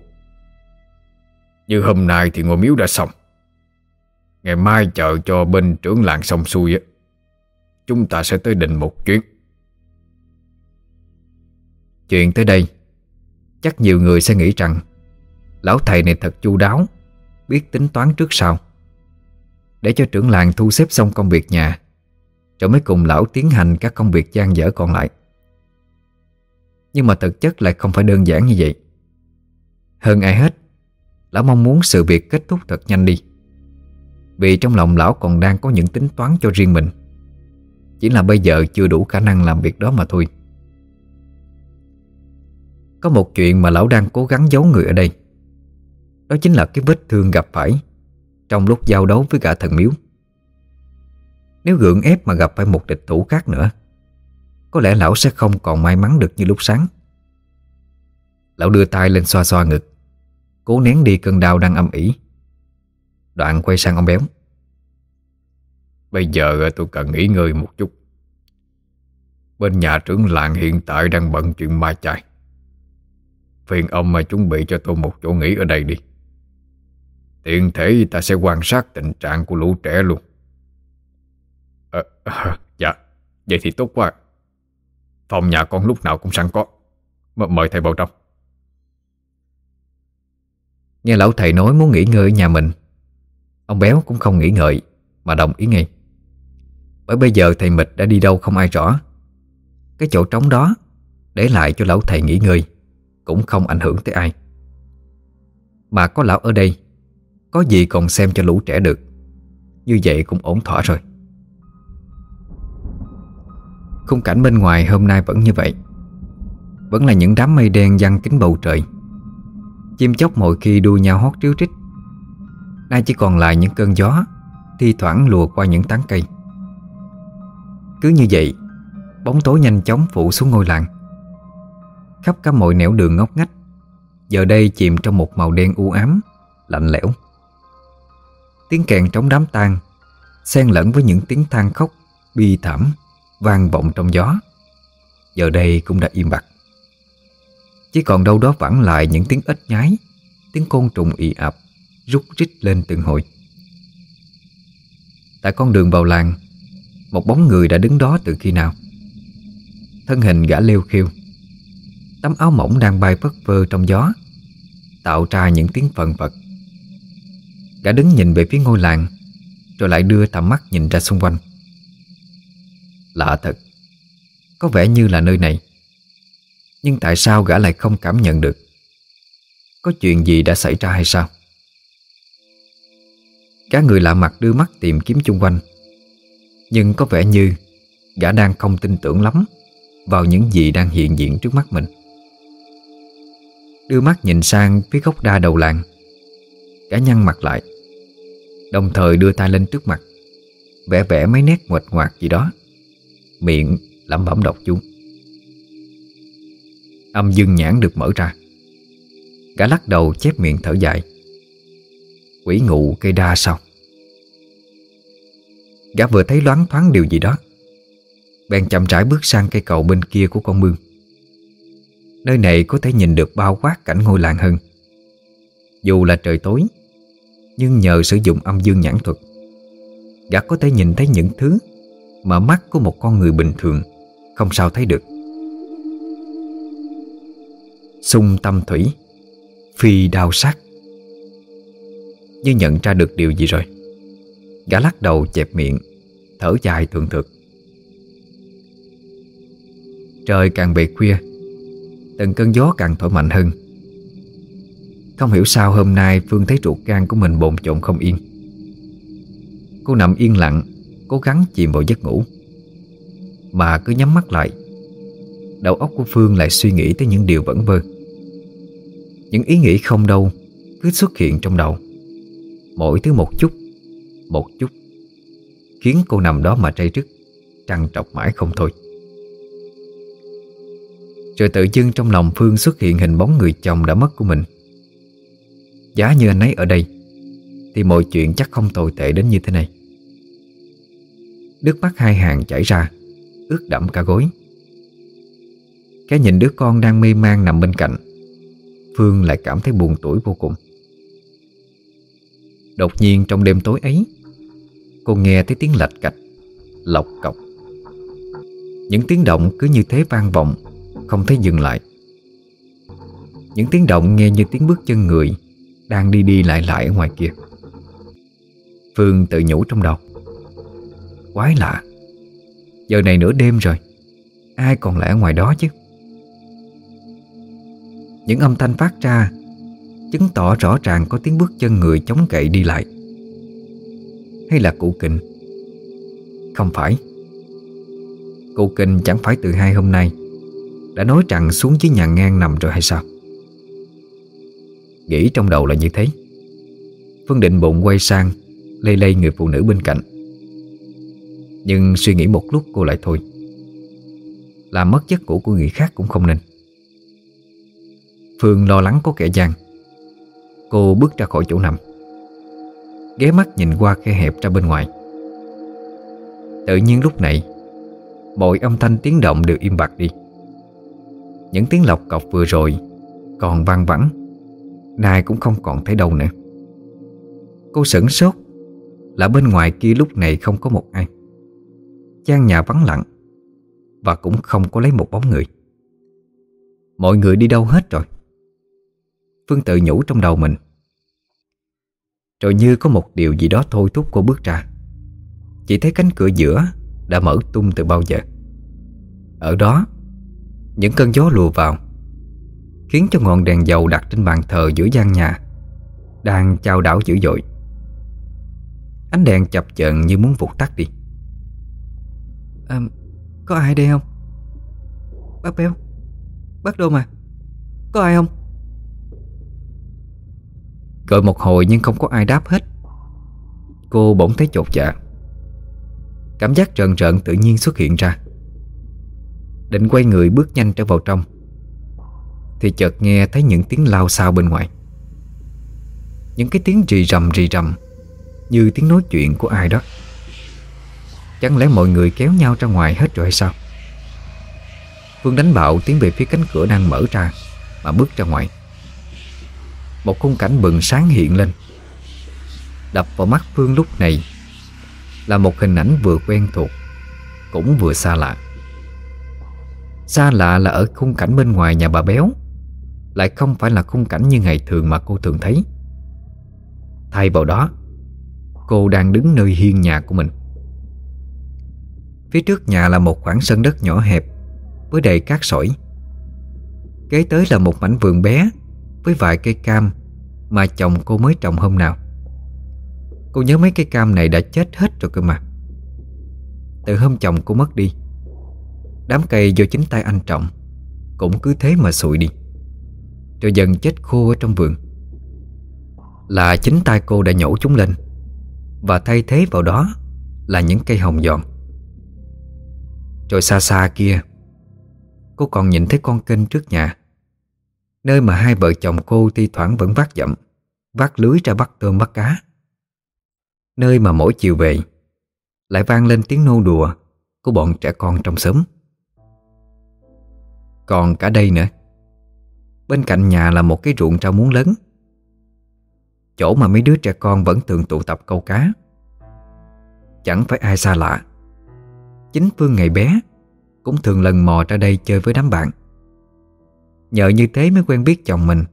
Như hôm nay thì ngôi miếu đã xong. Ngày mai chờ cho bên trưởng làng xong xuôi ấy, Chúng ta sẽ tới định một chuyến. Chuyện tới đây, Chắc nhiều người sẽ nghĩ rằng, Lão thầy này thật chu đáo, Biết tính toán trước sau. Để cho trưởng làng thu xếp xong công việc nhà, Rồi mới cùng lão tiến hành các công việc gian dở còn lại. Nhưng mà thực chất lại không phải đơn giản như vậy. Hơn ai hết, Lão mong muốn sự việc kết thúc thật nhanh đi. Vì trong lòng lão còn đang có những tính toán cho riêng mình. Chỉ là bây giờ chưa đủ khả năng làm việc đó mà thôi. Có một chuyện mà lão đang cố gắng giấu người ở đây. Đó chính là cái vết thương gặp phải Trong lúc giao đấu với gã thần miếu. Nếu gượng ép mà gặp phải một địch thủ khác nữa, Có lẽ lão sẽ không còn may mắn được như lúc sáng. Lão đưa tay lên xoa xoa ngực, Cố nén đi cơn đau đang âm ỉ. Đoạn quay sang ông béo. Bây giờ ờ, tôi cần nghỉ ngơi một chút. Bên nhà trưởng làng hiện tại đang bận chuyện ma chai. Phiền ông mà chuẩn bị cho tôi một chỗ nghỉ ở đây đi. Tiện thể ta sẽ quan sát tình trạng của lũ trẻ luôn. À, à, <laughs> Dạ Vậy thì tốt quá. Phòng nhà con lúc nào cũng sẵn có. M Mời thầy vào trong. Nghe lão thầy nói muốn nghỉ ngơi ở nhà mình Ông béo cũng không nghĩ ngợi Mà đồng ý ngay. Bởi bây giờ thầy Mịch đã đi đâu không ai rõ. Cái chỗ trống đó, Để lại cho lão thầy nghỉ ngơi, Cũng không ảnh hưởng tới ai. Mà có lão ở đây, Có gì còn xem cho lũ trẻ được. Như vậy cũng ổn thỏa rồi. Khung cảnh bên ngoài hôm nay vẫn như vậy. Vẫn là những đám mây đen giăng kín bầu trời. Chim chóc mỗi khi đua nhau hót ríu rít Nay chỉ còn lại những cơn gió, Thi thoảng lùa qua những tán cây. Cứ như vậy, Bóng tối nhanh chóng phủ xuống ngôi làng. Khắp cả mọi nẻo đường ngóc ngách, Giờ đây chìm trong một màu đen u ám, Lạnh lẽo. Tiếng kèn trống đám tang Xen lẫn với những tiếng than khóc, Bi thảm, vang vọng trong gió. Giờ đây cũng đã im bặt. Chỉ còn đâu đó vẳng lại những tiếng ếch nhái, Tiếng côn trùng ị ập, Rút rít lên từng hồi. Tại con đường vào làng một bóng người đã đứng đó từ khi nào? Thân hình gã leo khiêu Tấm áo mỏng đang bay phất phơ trong gió, Tạo ra những tiếng phần vật. Gã đứng nhìn về phía ngôi làng, Rồi lại đưa tầm mắt nhìn ra xung quanh. Lạ thật, Có vẻ như là nơi này. Nhưng tại sao gã lại không cảm nhận được? Có chuyện gì đã xảy ra hay sao? Các người lạ mặt đưa mắt tìm kiếm chung quanh. Nhưng có vẻ như Gã đang không tin tưởng lắm Vào những gì đang hiện diện trước mắt mình. Đưa mắt nhìn sang phía gốc đa đầu làng, Gã nhăn mặt lại, Đồng thời đưa tay lên trước mặt, Vẽ vẽ mấy nét ngoạch ngoạc gì đó, Miệng lẩm bẩm đọc chú. Âm dương nhãn được mở ra. Gã lắc đầu chép miệng thở dài. Quỷ ngụ cây đa sao? Gã vừa thấy loáng thoáng điều gì đó. Bèn chậm rãi bước sang cây cầu bên kia của con mương. Nơi này có thể nhìn được bao quát cảnh ngôi làng hơn. Dù là trời tối, Nhưng nhờ sử dụng âm dương nhãn thuật, Gã có thể nhìn thấy những thứ Mà mắt của một con người bình thường Không sao thấy được. Xung tâm thủy, Phi đao sắc Như nhận ra được điều gì rồi, Gã lắc đầu chẹp miệng. Thở dài thường thực Trời càng về khuya, Từng cơn gió càng thổi mạnh hơn. Không hiểu sao hôm nay Phương thấy ruột gan của mình bồn chồn không yên. Cô nằm yên lặng, Cố gắng chìm vào giấc ngủ. Mà cứ nhắm mắt lại. Đầu óc của Phương lại suy nghĩ tới những điều vẩn vơ. Những ý nghĩ không đâu, Cứ xuất hiện trong đầu. Mỗi thứ một chút Một chút. Khiến cô nằm đó mà trây rứt Trăng trọc mãi không thôi. Rồi tự dưng trong lòng Phương xuất hiện hình bóng người chồng đã mất của mình. Giá như anh ấy ở đây, Thì mọi chuyện chắc không tồi tệ đến như thế này. Nước mắt hai hàng chảy ra, Ướt đẫm cả gối. Cái nhìn đứa con đang mê man nằm bên cạnh, Phương lại cảm thấy buồn tuổi vô cùng. Đột nhiên trong đêm tối ấy Cô nghe thấy tiếng lạch cạch, Lọc cọc. Những tiếng động cứ như thế vang vọng, không thấy dừng lại. Những tiếng động nghe như tiếng bước chân người Đang đi đi lại lại ở ngoài kia. Phương tự nhủ trong đầu. Quái lạ, Giờ này nửa đêm rồi, Ai còn lại ở ngoài đó chứ? Những âm thanh phát ra Chứng tỏ rõ ràng có tiếng bước chân người chống cậy đi lại. Hay là cụ kình? Không phải. Cụ kình chẳng phải từ hai hôm nay đã nói rằng xuống dưới nhà ngang nằm rồi hay sao? Nghĩ trong đầu là như thế. Phương định bụng quay sang, Lây lây người phụ nữ bên cạnh. Nhưng suy nghĩ một lúc cô lại thôi. Làm mất giấc ngủ của người khác cũng không nên. Phương lo lắng có kẻ gian. Cô bước ra khỏi chỗ nằm. Ghé mắt nhìn qua khe hẹp ra bên ngoài. Tự nhiên lúc này, Mọi âm thanh tiếng động đều im bặt đi. Những tiếng lọc cọc vừa rồi Còn vang vẳng Nay cũng không còn thấy đâu nữa. Cô sửng sốt Là bên ngoài kia lúc này không có một ai. Gian nhà vắng lặng Và cũng không có lấy một bóng người. Mọi người đi đâu hết rồi? Phương tự nhủ trong đầu mình. Rồi như có một điều gì đó thôi thúc cô bước ra. Chỉ thấy cánh cửa giữa Đã mở tung từ bao giờ. Ở đó những cơn gió lùa vào Khiến cho ngọn đèn dầu đặt trên bàn thờ giữa gian nhà Đang trao đảo dữ dội. Ánh đèn chập chờn như muốn vụt tắt đi. À, Có ai đây không? Bác Béo Bác Đô mà? Có ai không? Gọi một hồi nhưng không có ai đáp hết. Cô bỗng thấy chột dạ. Cảm giác trợn trợn tự nhiên xuất hiện ra. Định quay người bước nhanh trở vào trong, Thì chợt nghe thấy những tiếng lao xao bên ngoài. Những cái tiếng rì rầm rì rầm, Như tiếng nói chuyện của ai đó. Chẳng lẽ mọi người kéo nhau ra ngoài hết rồi hay sao? Phương đánh bạo tiến về phía cánh cửa đang mở ra, Mà bước ra ngoài. Một khung cảnh bừng sáng hiện lên. Đập vào mắt Phương lúc này Là một hình ảnh vừa quen thuộc, Cũng vừa xa lạ. Xa lạ là ở khung cảnh bên ngoài nhà bà Béo, Lại không phải là khung cảnh như ngày thường mà cô thường thấy. Thay vào đó, Cô đang đứng nơi hiên nhà của mình. Phía trước nhà là một khoảng sân đất nhỏ hẹp, Với đầy cát sỏi. Kế tới là một mảnh vườn bé với vài cây cam Mà chồng cô mới trồng hôm nào. Cô nhớ mấy cây cam này đã chết hết rồi cơ mà. Từ hôm chồng cô mất đi, Đám cây do chính tay anh trồng Cũng cứ thế mà sụi đi, Rồi dần chết khô ở trong vườn. Là chính tay cô đã nhổ chúng lên, Và thay thế vào đó Là những cây hồng giòn. Rồi xa xa kia, Cô còn nhìn thấy con kênh trước nhà Nơi mà hai vợ chồng cô thi thoảng vẫn vác dậm, Vác lưới ra bắt tôm bắt cá. Nơi mà mỗi chiều về, Lại vang lên tiếng nô đùa Của bọn trẻ con trong xóm. Còn cả đây nữa, Bên cạnh nhà là một cái ruộng rau muống lớn. Chỗ mà mấy đứa trẻ con vẫn thường tụ tập câu cá. Chẳng phải ai xa lạ, Chính Phương ngày bé Cũng thường lần mò ra đây chơi với đám bạn. Nhờ như thế mới quen biết chồng mình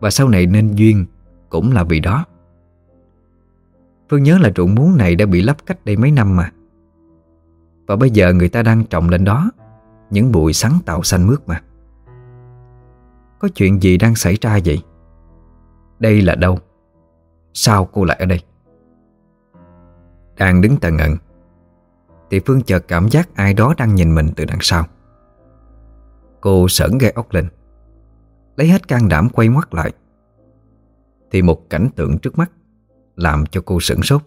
Và sau này nên duyên Cũng là vì đó Phương nhớ là ruộng muống này đã bị lấp cách đây mấy năm mà Và bây giờ người ta đang trồng lên đó, Những bụi sắn tạo xanh mướt mà Có chuyện gì đang xảy ra vậy? Đây là đâu? Sao cô lại ở đây? Đang đứng tần ngẩn Thì Phương chợt cảm giác ai đó đang nhìn mình từ đằng sau Cô sởn gai ốc lên. Lấy hết can đảm quay ngoắt lại. Thì một cảnh tượng trước mắt Làm cho cô sửng sốt.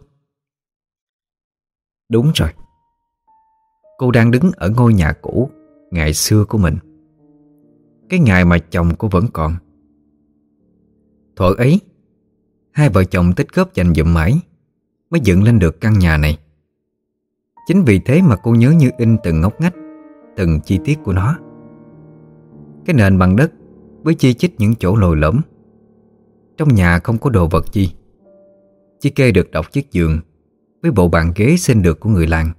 Đúng rồi. Cô đang đứng ở ngôi nhà cũ, Ngày xưa của mình. Cái ngày mà chồng cô vẫn còn. Thuở ấy, Hai vợ chồng tích góp dành dụm mãi Mới dựng lên được căn nhà này. Chính vì thế mà cô nhớ như in từng ngóc ngách, Từng chi tiết của nó. Cái nền bằng đất Với chi chít những chỗ lồi lõm. Trong nhà không có đồ vật gì. Chỉ kê được đọc chiếc giường Với bộ bàn ghế xin được của người làng.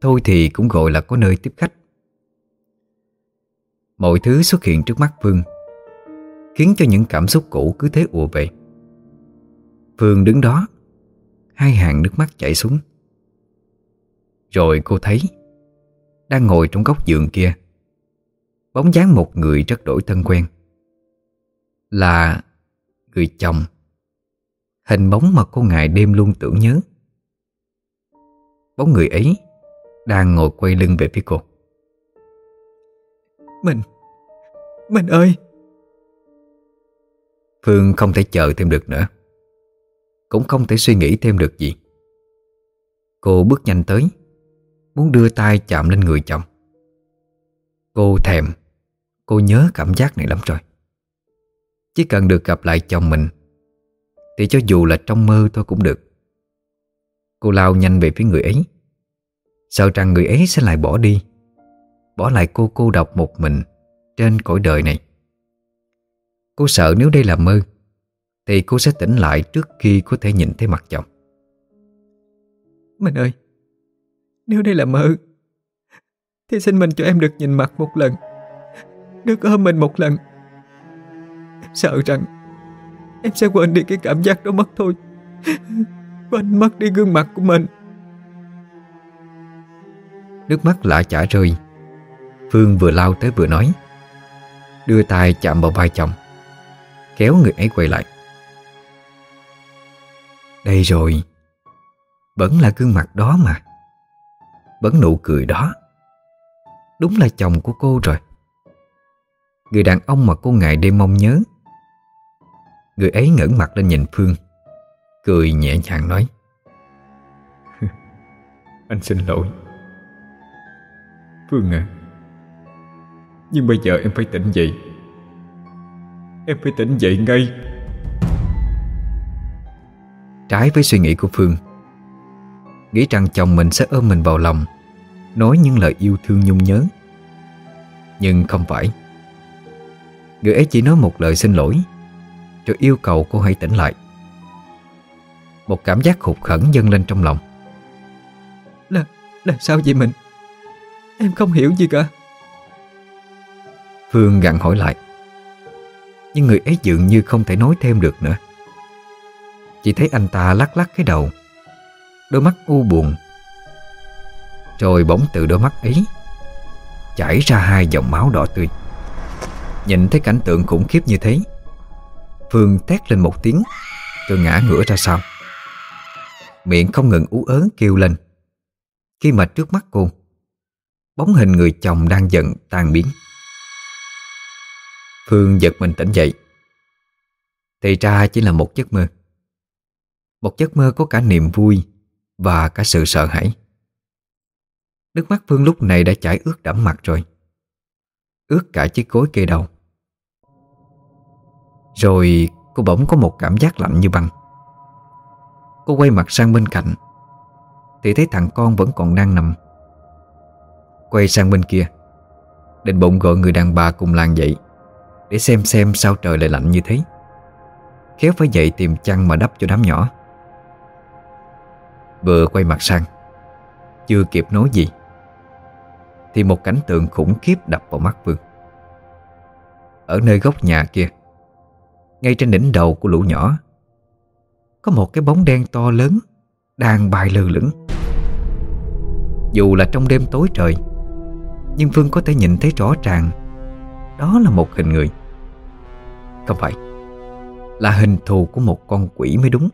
Thôi thì cũng gọi là có nơi tiếp khách. Mọi thứ xuất hiện trước mắt Phương, Khiến cho những cảm xúc cũ cứ thế ùa về. Phương đứng đó, Hai hàng nước mắt chảy xuống. Rồi cô thấy, Đang ngồi trong góc giường kia Bóng dáng một người rất đổi thân quen. Là người chồng. Hình bóng mà cô ngài đêm luôn tưởng nhớ. Bóng người ấy Đang ngồi quay lưng về phía cô. Mình Mình ơi. Phương không thể chờ thêm được nữa. Cũng không thể suy nghĩ thêm được gì. Cô bước nhanh tới Muốn đưa tay chạm lên người chồng. Cô thèm Cô nhớ cảm giác này lắm rồi. Chỉ cần được gặp lại chồng mình, Thì cho dù là trong mơ thôi cũng được. Cô lao nhanh về phía người ấy. Sợ rằng người ấy sẽ lại bỏ đi. Bỏ lại cô cô độc một mình Trên cõi đời này. Cô sợ nếu đây là mơ, Thì cô sẽ tỉnh lại trước khi có thể nhìn thấy mặt chồng. Mình ơi, Nếu đây là mơ, Thì xin mình cho em được nhìn mặt một lần. Được ôm mình một lần. Em sợ rằng Em sẽ quên đi cái cảm giác đó mất thôi. Quên mất đi gương mặt của mình. Nước mắt lạ chả rơi. Phương vừa lao tới vừa nói. Đưa tay chạm vào vai chồng. Kéo người ấy quay lại. Đây rồi. Vẫn là gương mặt đó mà. Vẫn nụ cười đó. Đúng là chồng của cô rồi. Người đàn ông mà cô ngày đêm mong nhớ. Người ấy ngẩng mặt lên nhìn Phương, Cười nhẹ nhàng nói, <laughs> Anh xin lỗi. Phương à Nhưng bây giờ em phải tỉnh dậy. Em phải tỉnh dậy ngay. Trái với suy nghĩ của Phương, Nghĩ rằng chồng mình sẽ ôm mình vào lòng, Nói những lời yêu thương nhung nhớ. Nhưng không phải. Người ấy chỉ nói một lời xin lỗi Rồi yêu cầu cô hãy tỉnh lại. Một cảm giác hụt khẩn dâng lên trong lòng. Là, là sao vậy mình? Em không hiểu gì cả. Phương gặn hỏi lại. Nhưng người ấy dường như không thể nói thêm được nữa. Chỉ thấy anh ta lắc lắc cái đầu. Đôi mắt u buồn. Rồi bỗng từ đôi mắt ấy Chảy ra hai dòng máu đỏ tươi Nhìn thấy cảnh tượng khủng khiếp như thế, Phương thét lên một tiếng, Rồi ngã ngửa ra sau. Miệng không ngừng ú ớn kêu lên. Khi mà trước mắt cô, Bóng hình người chồng đang giận tan biến. Phương giật mình tỉnh dậy. Thì ra chỉ là một giấc mơ. Một giấc mơ có cả niềm vui Và cả sự sợ hãi. Nước mắt Phương lúc này đã chảy ướt đẫm mặt rồi. Ướt cả chiếc gối kê đầu. Rồi cô bỗng có một cảm giác lạnh như băng. Cô quay mặt sang bên cạnh, Thì thấy thằng con vẫn còn đang nằm. Quay sang bên kia, Định bụng gọi người đàn bà cùng làng dậy, Để xem xem sao trời lại lạnh như thế. Khéo phải dậy tìm chăn mà đắp cho đám nhỏ. Vừa quay mặt sang, Chưa kịp nói gì thì một cảnh tượng khủng khiếp đập vào mắt Vương. Ở nơi góc nhà kia, Ngay trên đỉnh đầu của lũ nhỏ, Có một cái bóng đen to lớn Đang bay lơ lửng. Dù là trong đêm tối trời, nhưng Phương có thể nhìn thấy rõ ràng Đó là một hình người. Không phải, Là hình thù của một con quỷ mới đúng.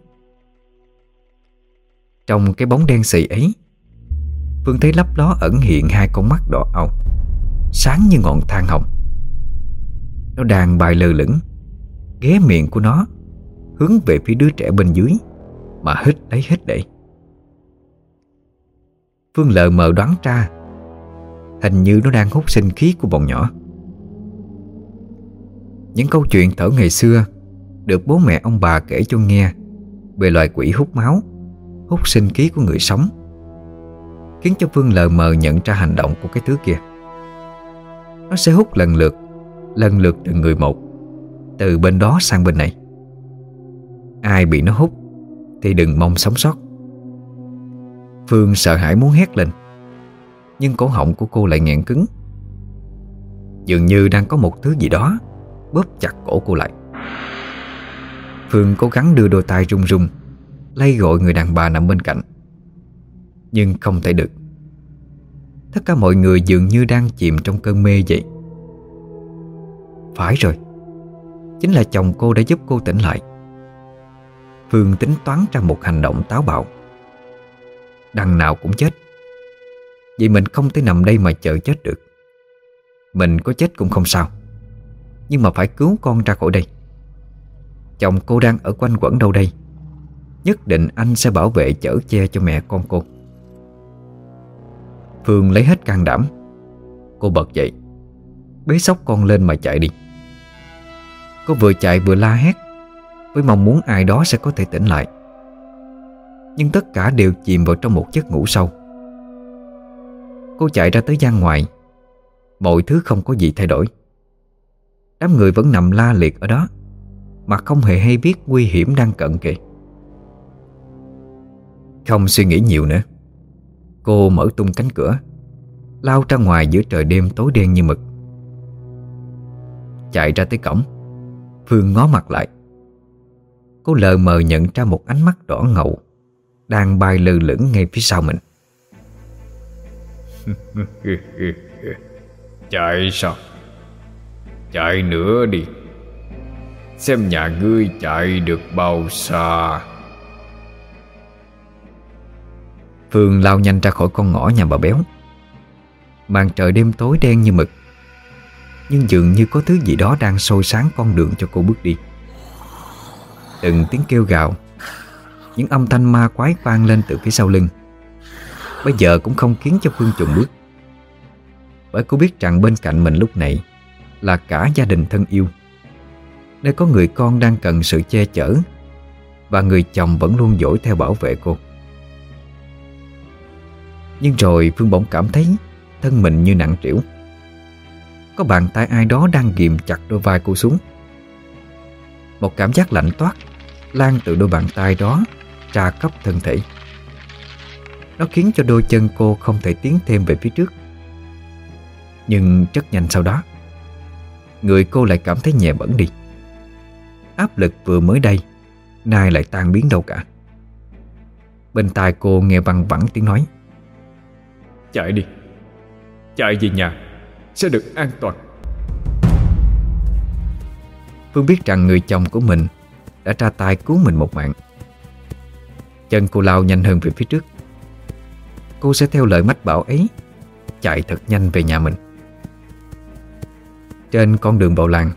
Trong cái bóng đen xì ấy Phương thấy lấp ló ẩn hiện hai con mắt đỏ ao Sáng như ngọn than hồng. Nó đang bài lơ lửng, Ghé miệng của nó, Hướng về phía đứa trẻ bên dưới, Mà hít lấy hít để Phương lờ mờ đoán ra, Hình như nó đang hút sinh khí của bọn nhỏ. Những câu chuyện thở ngày xưa Được bố mẹ ông bà kể cho nghe Về loài quỷ hút máu, Hút sinh khí của người sống. Khiến cho Phương lờ mờ nhận ra hành động của cái thứ kia. Nó sẽ hút lần lượt Lần lượt từng người một Từ bên đó sang bên này. Ai bị nó hút Thì đừng mong sống sót. Phương sợ hãi muốn hét lên nhưng cổ họng của cô lại nghẹn cứng. Dường như đang có một thứ gì đó Bóp chặt cổ cô lại. Phương cố gắng đưa đôi tay rung rung, Lay gọi người đàn bà nằm bên cạnh. Nhưng không thể được. Tất cả mọi người dường như đang chìm trong cơn mê vậy. Phải rồi. Chính là chồng cô đã giúp cô tỉnh lại. Phương tính toán ra một hành động táo bạo. Đằng nào cũng chết. Vậy mình không thể nằm đây mà chờ chết được. Mình có chết cũng không sao. Nhưng mà phải cứu con ra khỏi đây. Chồng cô đang ở quanh quẩn đâu đây? Nhất định anh sẽ bảo vệ chở che cho mẹ con cô. Phương lấy hết can đảm. Cô bật dậy, Bế sóc con lên mà chạy đi. Cô vừa chạy vừa la hét, Với mong muốn ai đó sẽ có thể tỉnh lại. Nhưng tất cả đều chìm vào trong một giấc ngủ sâu. Cô chạy ra tới gian ngoài, Mọi thứ không có gì thay đổi. Đám người vẫn nằm la liệt ở đó, Mà không hề hay biết nguy hiểm đang cận kề. Không suy nghĩ nhiều nữa. Cô mở tung cánh cửa, Lao ra ngoài giữa trời đêm tối đen như mực. Chạy ra tới cổng, Phương ngó mặt lại. Cô lờ mờ nhận ra một ánh mắt đỏ ngầu Đang bay lơ lửng ngay phía sau mình. <laughs> Chạy sao? Chạy nữa đi. Xem nhà ngươi chạy được bao xa? Phương lao nhanh ra khỏi con ngõ nhà bà béo. Màn trời đêm tối đen như mực, Nhưng dường như có thứ gì đó đang sôi sáng con đường cho cô bước đi. Từng tiếng kêu gào, Những âm thanh ma quái vang lên từ phía sau lưng. Bây giờ cũng không khiến cho Phương chùng bước. Bởi cô biết rằng bên cạnh mình lúc này Là cả gia đình thân yêu, Nơi có người con đang cần sự che chở Và người chồng vẫn luôn dỗi theo bảo vệ cô. Nhưng rồi Phương bỗng cảm thấy Thân mình như nặng trĩu. Có bàn tay ai đó đang ghim chặt đôi vai cô xuống. Một cảm giác lạnh toát Lan từ đôi bàn tay đó Tra cấp thân thể. Nó khiến cho đôi chân cô không thể tiến thêm về phía trước. Nhưng rất nhanh sau đó, Người cô lại cảm thấy nhẹ bẩn đi. Áp lực vừa mới đây, Nay lại tan biến đâu cả. Bên tai cô nghe văng vẳng tiếng nói. Chạy đi. Chạy về nhà, Sẽ được an toàn. Phương biết rằng người chồng của mình Đã ra tay cứu mình một mạng. Chân cô lao nhanh hơn về phía trước. Cô sẽ theo lời mách bảo ấy, Chạy thật nhanh về nhà mình. Trên con đường vào làng,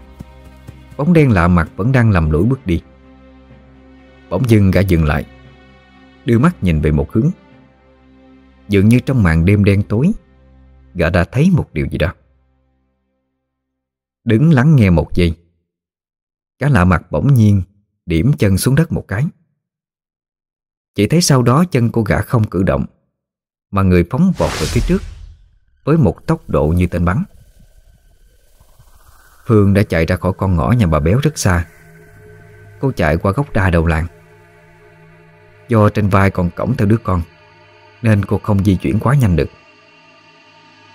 Bóng đen lạ mặt vẫn đang lầm lũi bước đi. Bỗng dưng gã dừng lại, Đưa mắt nhìn về một hướng. Dường như trong màn đêm đen tối, Gã đã thấy một điều gì đó. Đứng lắng nghe một giây Cá lạ mặt bỗng nhiên Điểm chân xuống đất một cái. Chỉ thấy sau đó chân của gã không cử động, Mà người phóng vọt về phía trước Với một tốc độ như tên bắn. Phương đã chạy ra khỏi con ngõ nhà bà béo rất xa. Cô chạy qua gốc đa đầu làng, Do trên vai còn cổng theo đứa con. Nên cô không di chuyển quá nhanh được.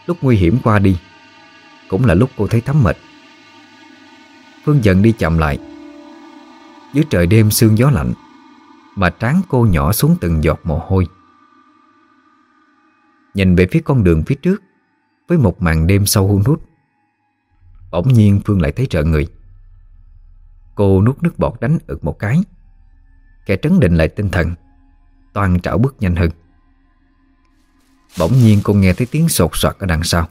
Lúc nguy hiểm qua đi, Cũng là lúc cô thấy thấm mệt. Phương dần đi chậm lại. Dưới trời đêm sương gió lạnh, Mà trán cô nhỏ xuống từng giọt mồ hôi. Nhìn về phía con đường phía trước, Với một màn đêm sâu hun hút, Bỗng nhiên Phương lại thấy trợ người. Cô nuốt nước bọt đánh ực một cái, Kẻ trấn định lại tinh thần Toàn trảo bước nhanh hơn. Bỗng nhiên cô nghe thấy tiếng sột soạt ở đằng sau.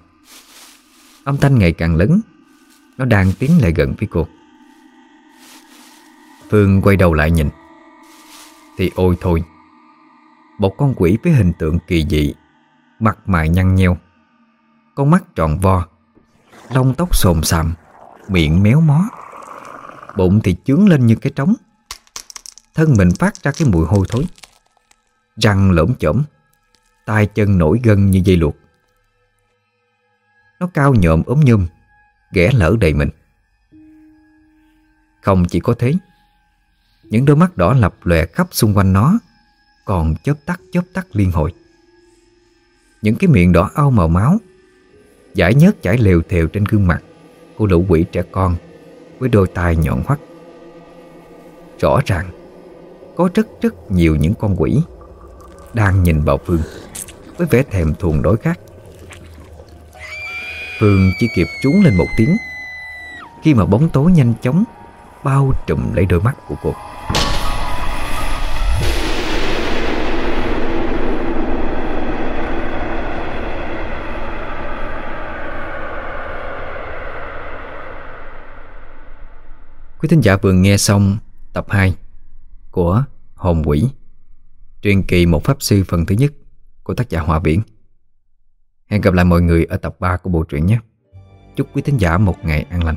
Âm thanh ngày càng lớn. Nó đang tiến lại gần phía cô. Phương quay đầu lại nhìn. Thì ôi thôi. Một con quỷ với hình tượng kỳ dị, Mặt mày nhăn nheo. Con mắt tròn vo, Lông tóc xồm xàm, Miệng méo mó. Bụng thì chướng lên như cái trống. Thân mình phát ra cái mùi hôi thối. Răng lởm chởm tay chân nổi gân như dây luộc. Nó cao nhộm ốm nhum Ghẻ lỡ đầy mình. Không chỉ có thế, Những đôi mắt đỏ lập lòe khắp xung quanh nó, Còn chớp tắt chớp tắt liên hồi. Những cái miệng đỏ ao màu máu, Giải nhớt chảy lều thều trên gương mặt Của lũ quỷ trẻ con Với đôi tai nhọn hoắt. Rõ ràng, Có rất rất nhiều những con quỷ đang nhìn vào Phương, Với vẻ thèm thuồng đối khác. Phương chỉ kịp trốn lên một tiếng, Khi mà bóng tối nhanh chóng Bao trùm lấy đôi mắt của cô. Quý thính giả vừa nghe xong tập 2 của Hồn Quỷ. Truyền kỳ một pháp sư phần thứ nhất của tác giả Hòa Biển Hẹn gặp lại mọi người ở tập 3 của bộ truyện nhé. Chúc quý thính giả một ngày an lành.